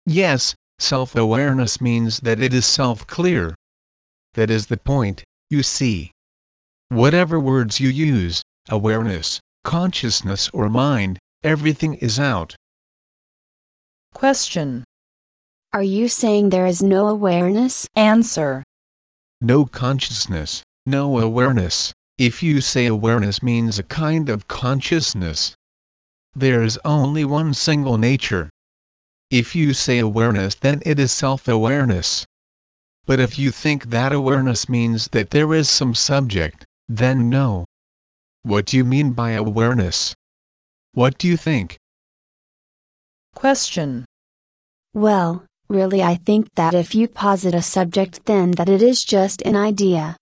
Yes, self awareness means that it is self clear. That is the point, you see. Whatever words you use, awareness, consciousness, or mind, everything is out. Question. Are you saying there is no awareness? Answer. No consciousness, no awareness. If you say awareness means a kind of consciousness, there is only one single nature. If you say awareness, then it is self awareness. But if you think that awareness means that there is some subject, then no. What do you mean by awareness? What do you think? Question. Well, really, I think that if you posit a subject, then that it is just an idea.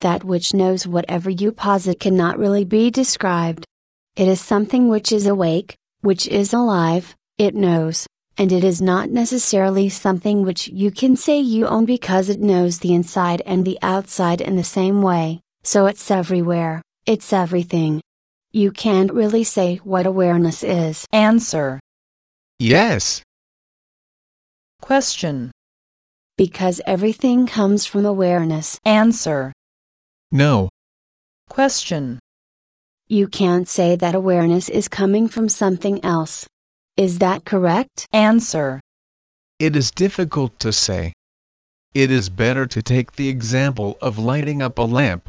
That which knows whatever you posit cannot really be described. It is something which is awake, which is alive, it knows, and it is not necessarily something which you can say you own because it knows the inside and the outside in the same way, so it's everywhere, it's everything. You can't really say what awareness is. Answer. Yes. Question. Because everything comes from awareness. Answer. No. Question. You can't say that awareness is coming from something else. Is that correct? Answer. It is difficult to say. It is better to take the example of lighting up a lamp.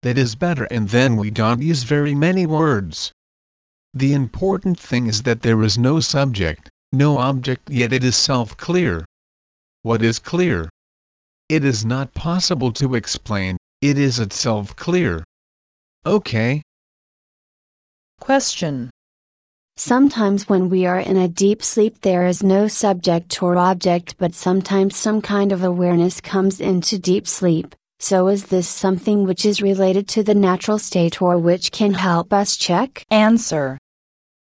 That is better and then we don't use very many words. The important thing is that there is no subject, no object yet it is self-clear. What is clear? It is not possible to explain, it is itself clear. Okay. Question. Sometimes when we are in a deep sleep there is no subject or object but sometimes some kind of awareness comes into deep sleep, so is this something which is related to the natural state or which can help us check? Answer.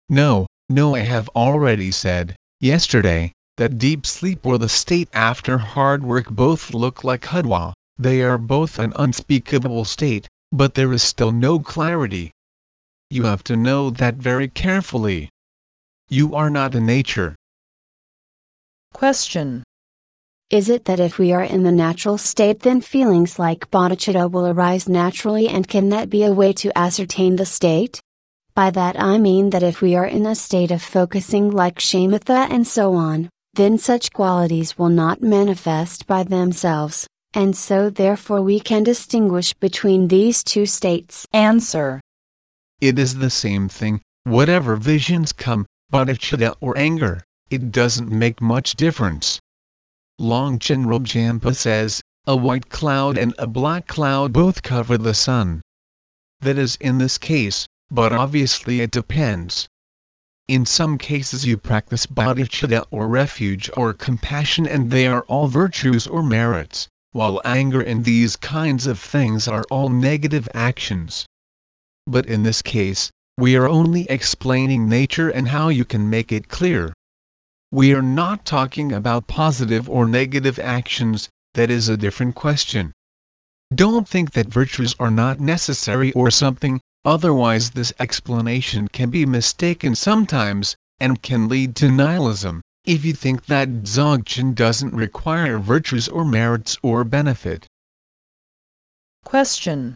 No, no I have already said, yesterday, that deep sleep or the state after hard work both look like Hudwa, they are both an unspeakable state, but there is still no clarity. You have to know that very carefully. You are not a nature. Question. Is it that if we are in the natural state then feelings like bodhicitta will arise naturally and can that be a way to ascertain the state? By that I mean that if we are in a state of focusing like shamatha and so on, then such qualities will not manifest by themselves, and so therefore we can distinguish between these two states. Answer. It is the same thing, whatever visions come, bodhicitta or anger, it doesn't make much difference. Longchen Rinpoche says, a white cloud and a black cloud both cover the sun. That is in this case, but obviously it depends. In some cases you practice bodhicitta or refuge or compassion and they are all virtues or merits, while anger and these kinds of things are all negative actions but in this case, we are only explaining nature and how you can make it clear. We are not talking about positive or negative actions, that is a different question. Don't think that virtues are not necessary or something, otherwise this explanation can be mistaken sometimes, and can lead to nihilism, if you think that Dzogchen doesn't require virtues or merits or benefit. Question.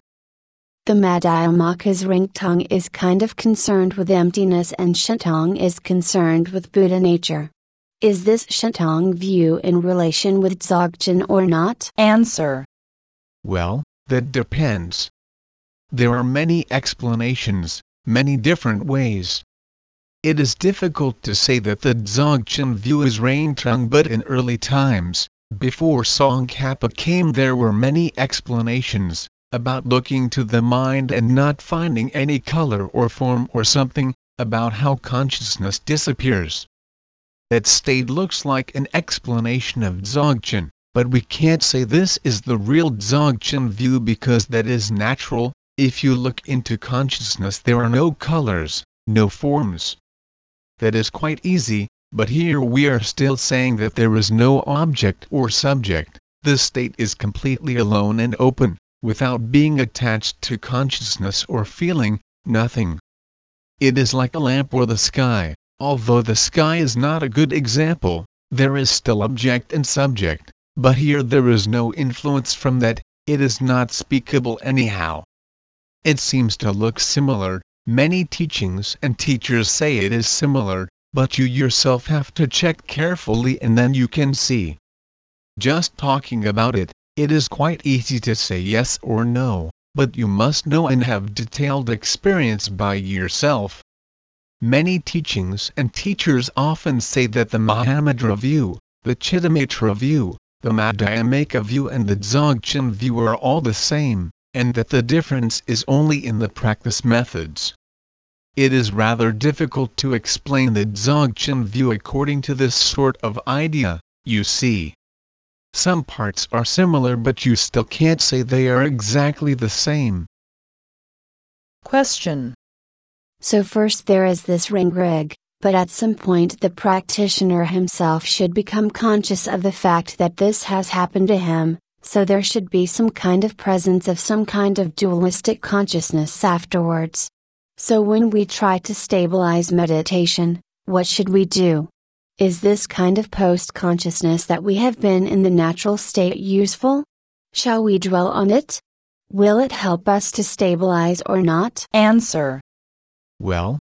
The Madhyamaka's Rangtong is kind of concerned with emptiness and Shentong is concerned with Buddha nature. Is this Shentong view in relation with Dzogchen or not? Answer. Well, that depends. There are many explanations, many different ways. It is difficult to say that the Dzogchen view is Rangtong but in early times, before Tsongkhapa came there were many explanations, about looking to the mind and not finding any color or form or something, about how consciousness disappears. That state looks like an explanation of Dzogchen, but we can't say this is the real Dzogchen view because that is natural, if you look into consciousness there are no colors, no forms. That is quite easy, but here we are still saying that there is no object or subject, this state is completely alone and open without being attached to consciousness or feeling, nothing. It is like a lamp or the sky, although the sky is not a good example, there is still object and subject, but here there is no influence from that, it is not speakable anyhow. It seems to look similar, many teachings and teachers say it is similar, but you yourself have to check carefully and then you can see. Just talking about it, it is quite easy to say yes or no, but you must know and have detailed experience by yourself. Many teachings and teachers often say that the Mahamudra view, the Chittamatra view, the Madhyamaka view and the Dzogchen view are all the same, and that the difference is only in the practice methods. It is rather difficult to explain the Dzogchen view according to this sort of idea, you see. Some parts are similar but you still can't say they are exactly the same. Question. So first there is this Rangrig, But at some point, the practitioner himself should become conscious of the fact that this has happened to him, so there should be some kind of presence of some kind of dualistic consciousness afterwards. So when we try to stabilize meditation, what should we do? Is this kind of post consciousness that we have been in the natural state useful? Shall we dwell on it? Will it help us to stabilize or not? Answer. Well,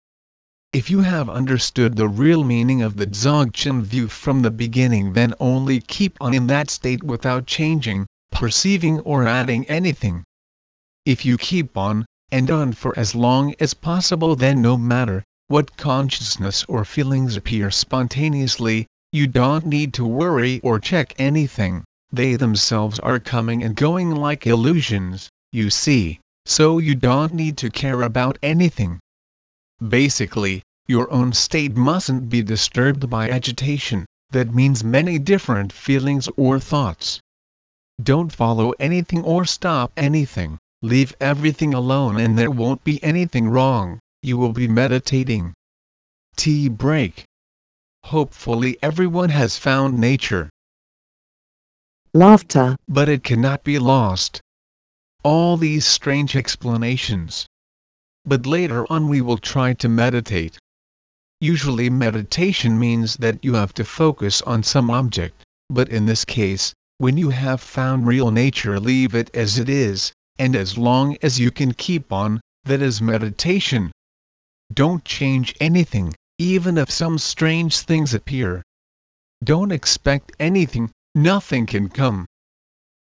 if you have understood the real meaning of the Dzogchen view from the beginning then only keep on in that state without changing, perceiving or adding anything. If you keep on, and on for as long as possible then no matter what consciousness or feelings appear spontaneously, you don't need to worry or check anything, they themselves are coming and going like illusions, you see, so you don't need to care about anything. Basically, your own state mustn't be disturbed by agitation, that means many different feelings or thoughts. Don't follow anything or stop anything, leave everything alone and there won't be anything wrong, you will be meditating. Tea break. Hopefully everyone has found nature, Laughter. but it cannot be lost. All these strange explanations. But later on we will try to meditate. Usually meditation means that you have to focus on some object, but in this case, when you have found real nature leave it as it is, and as long as you can keep on, that is meditation. Don't change anything, even if some strange things appear. Don't expect anything, nothing can come.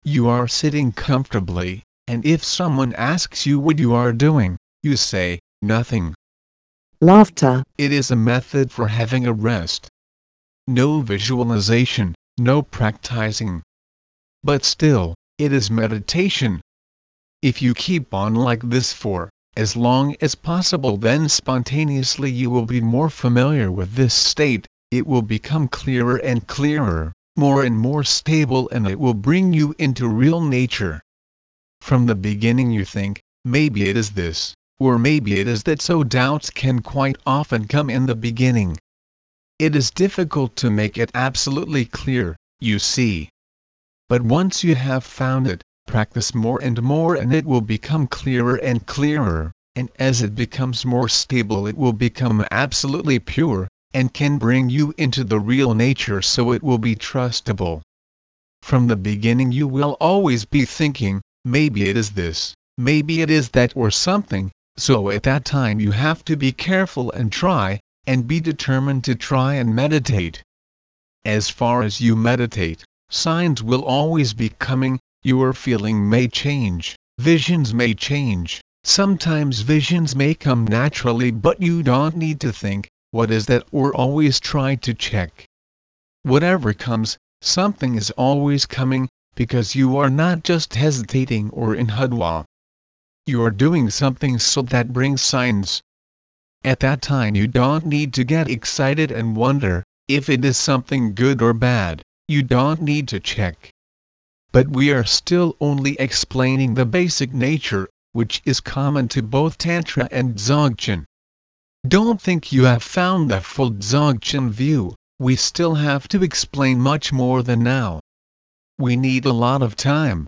You are sitting comfortably, and if someone asks you what you are doing, you say, nothing. Laughter. It is a method for having a rest. No visualization, no practicing. But still, it is meditation. If you keep on like this for as long as possible, then spontaneously you will be more familiar with this state, it will become clearer and clearer, more and more stable, and it will bring you into real nature. From the beginning, you think, maybe it is this, or maybe it is that, so doubts can quite often come in the beginning. It is difficult to make it absolutely clear, you see. But once you have found it, practice more and more and it will become clearer and clearer, and as it becomes more stable it will become absolutely pure, and can bring you into the real nature so it will be trustable. From the beginning you will always be thinking, maybe it is this, maybe it is that or something, so at that time you have to be careful and try, and be determined to try and meditate. As far as you meditate, signs will always be coming, your feeling may change, visions may change, sometimes visions may come naturally but you don't need to think, what is that or always try to check. Whatever comes, something is always coming, because you are not just hesitating or in hudwa. You are doing something so that brings signs. At that time you don't need to get excited and wonder, if it is something good or bad, you don't need to check but we are still only explaining the basic nature, which is common to both Tantra and Dzogchen. Don't think you have found the full Dzogchen view, we still have to explain much more than now. We need a lot of time,